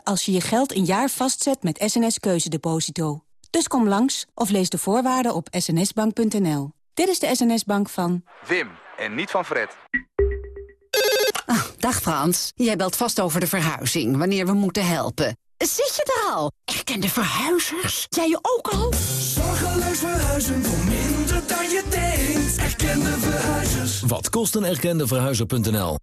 als je je geld een jaar vastzet met SNS Keuzedeposito. Dus kom langs of lees de voorwaarden op snsbank.nl. Dit is de SNS Bank van... Wim, en niet van Fred. Dag Frans, jij belt vast over de verhuizing, wanneer we moeten helpen. Zit je er al? Erkende verhuizers? Jij je ook al? Zorgeloos verhuizen voor minder dan je denkt. Erkende verhuizers. Wat kost een erkende verhuizer.nl?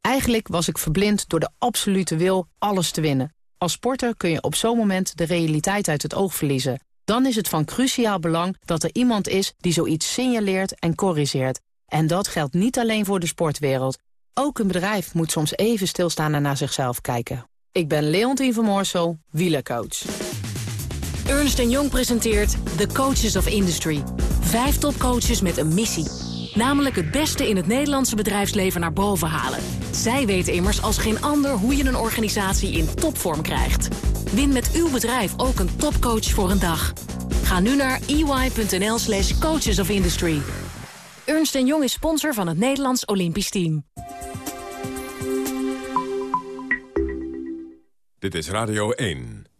Eigenlijk was ik verblind door de absolute wil alles te winnen. Als sporter kun je op zo'n moment de realiteit uit het oog verliezen. Dan is het van cruciaal belang dat er iemand is die zoiets signaleert en corrigeert. En dat geldt niet alleen voor de sportwereld. Ook een bedrijf moet soms even stilstaan en naar zichzelf kijken. Ik ben Leontien van Moorsel, wielercoach. Ernst Jong presenteert The Coaches of Industry. Vijf topcoaches met een missie. Namelijk het beste in het Nederlandse bedrijfsleven naar boven halen. Zij weten immers als geen ander hoe je een organisatie in topvorm krijgt. Win met uw bedrijf ook een topcoach voor een dag. Ga nu naar ey.nl slash coaches of industry. Ernst Jong is sponsor van het Nederlands Olympisch Team. Dit is Radio 1.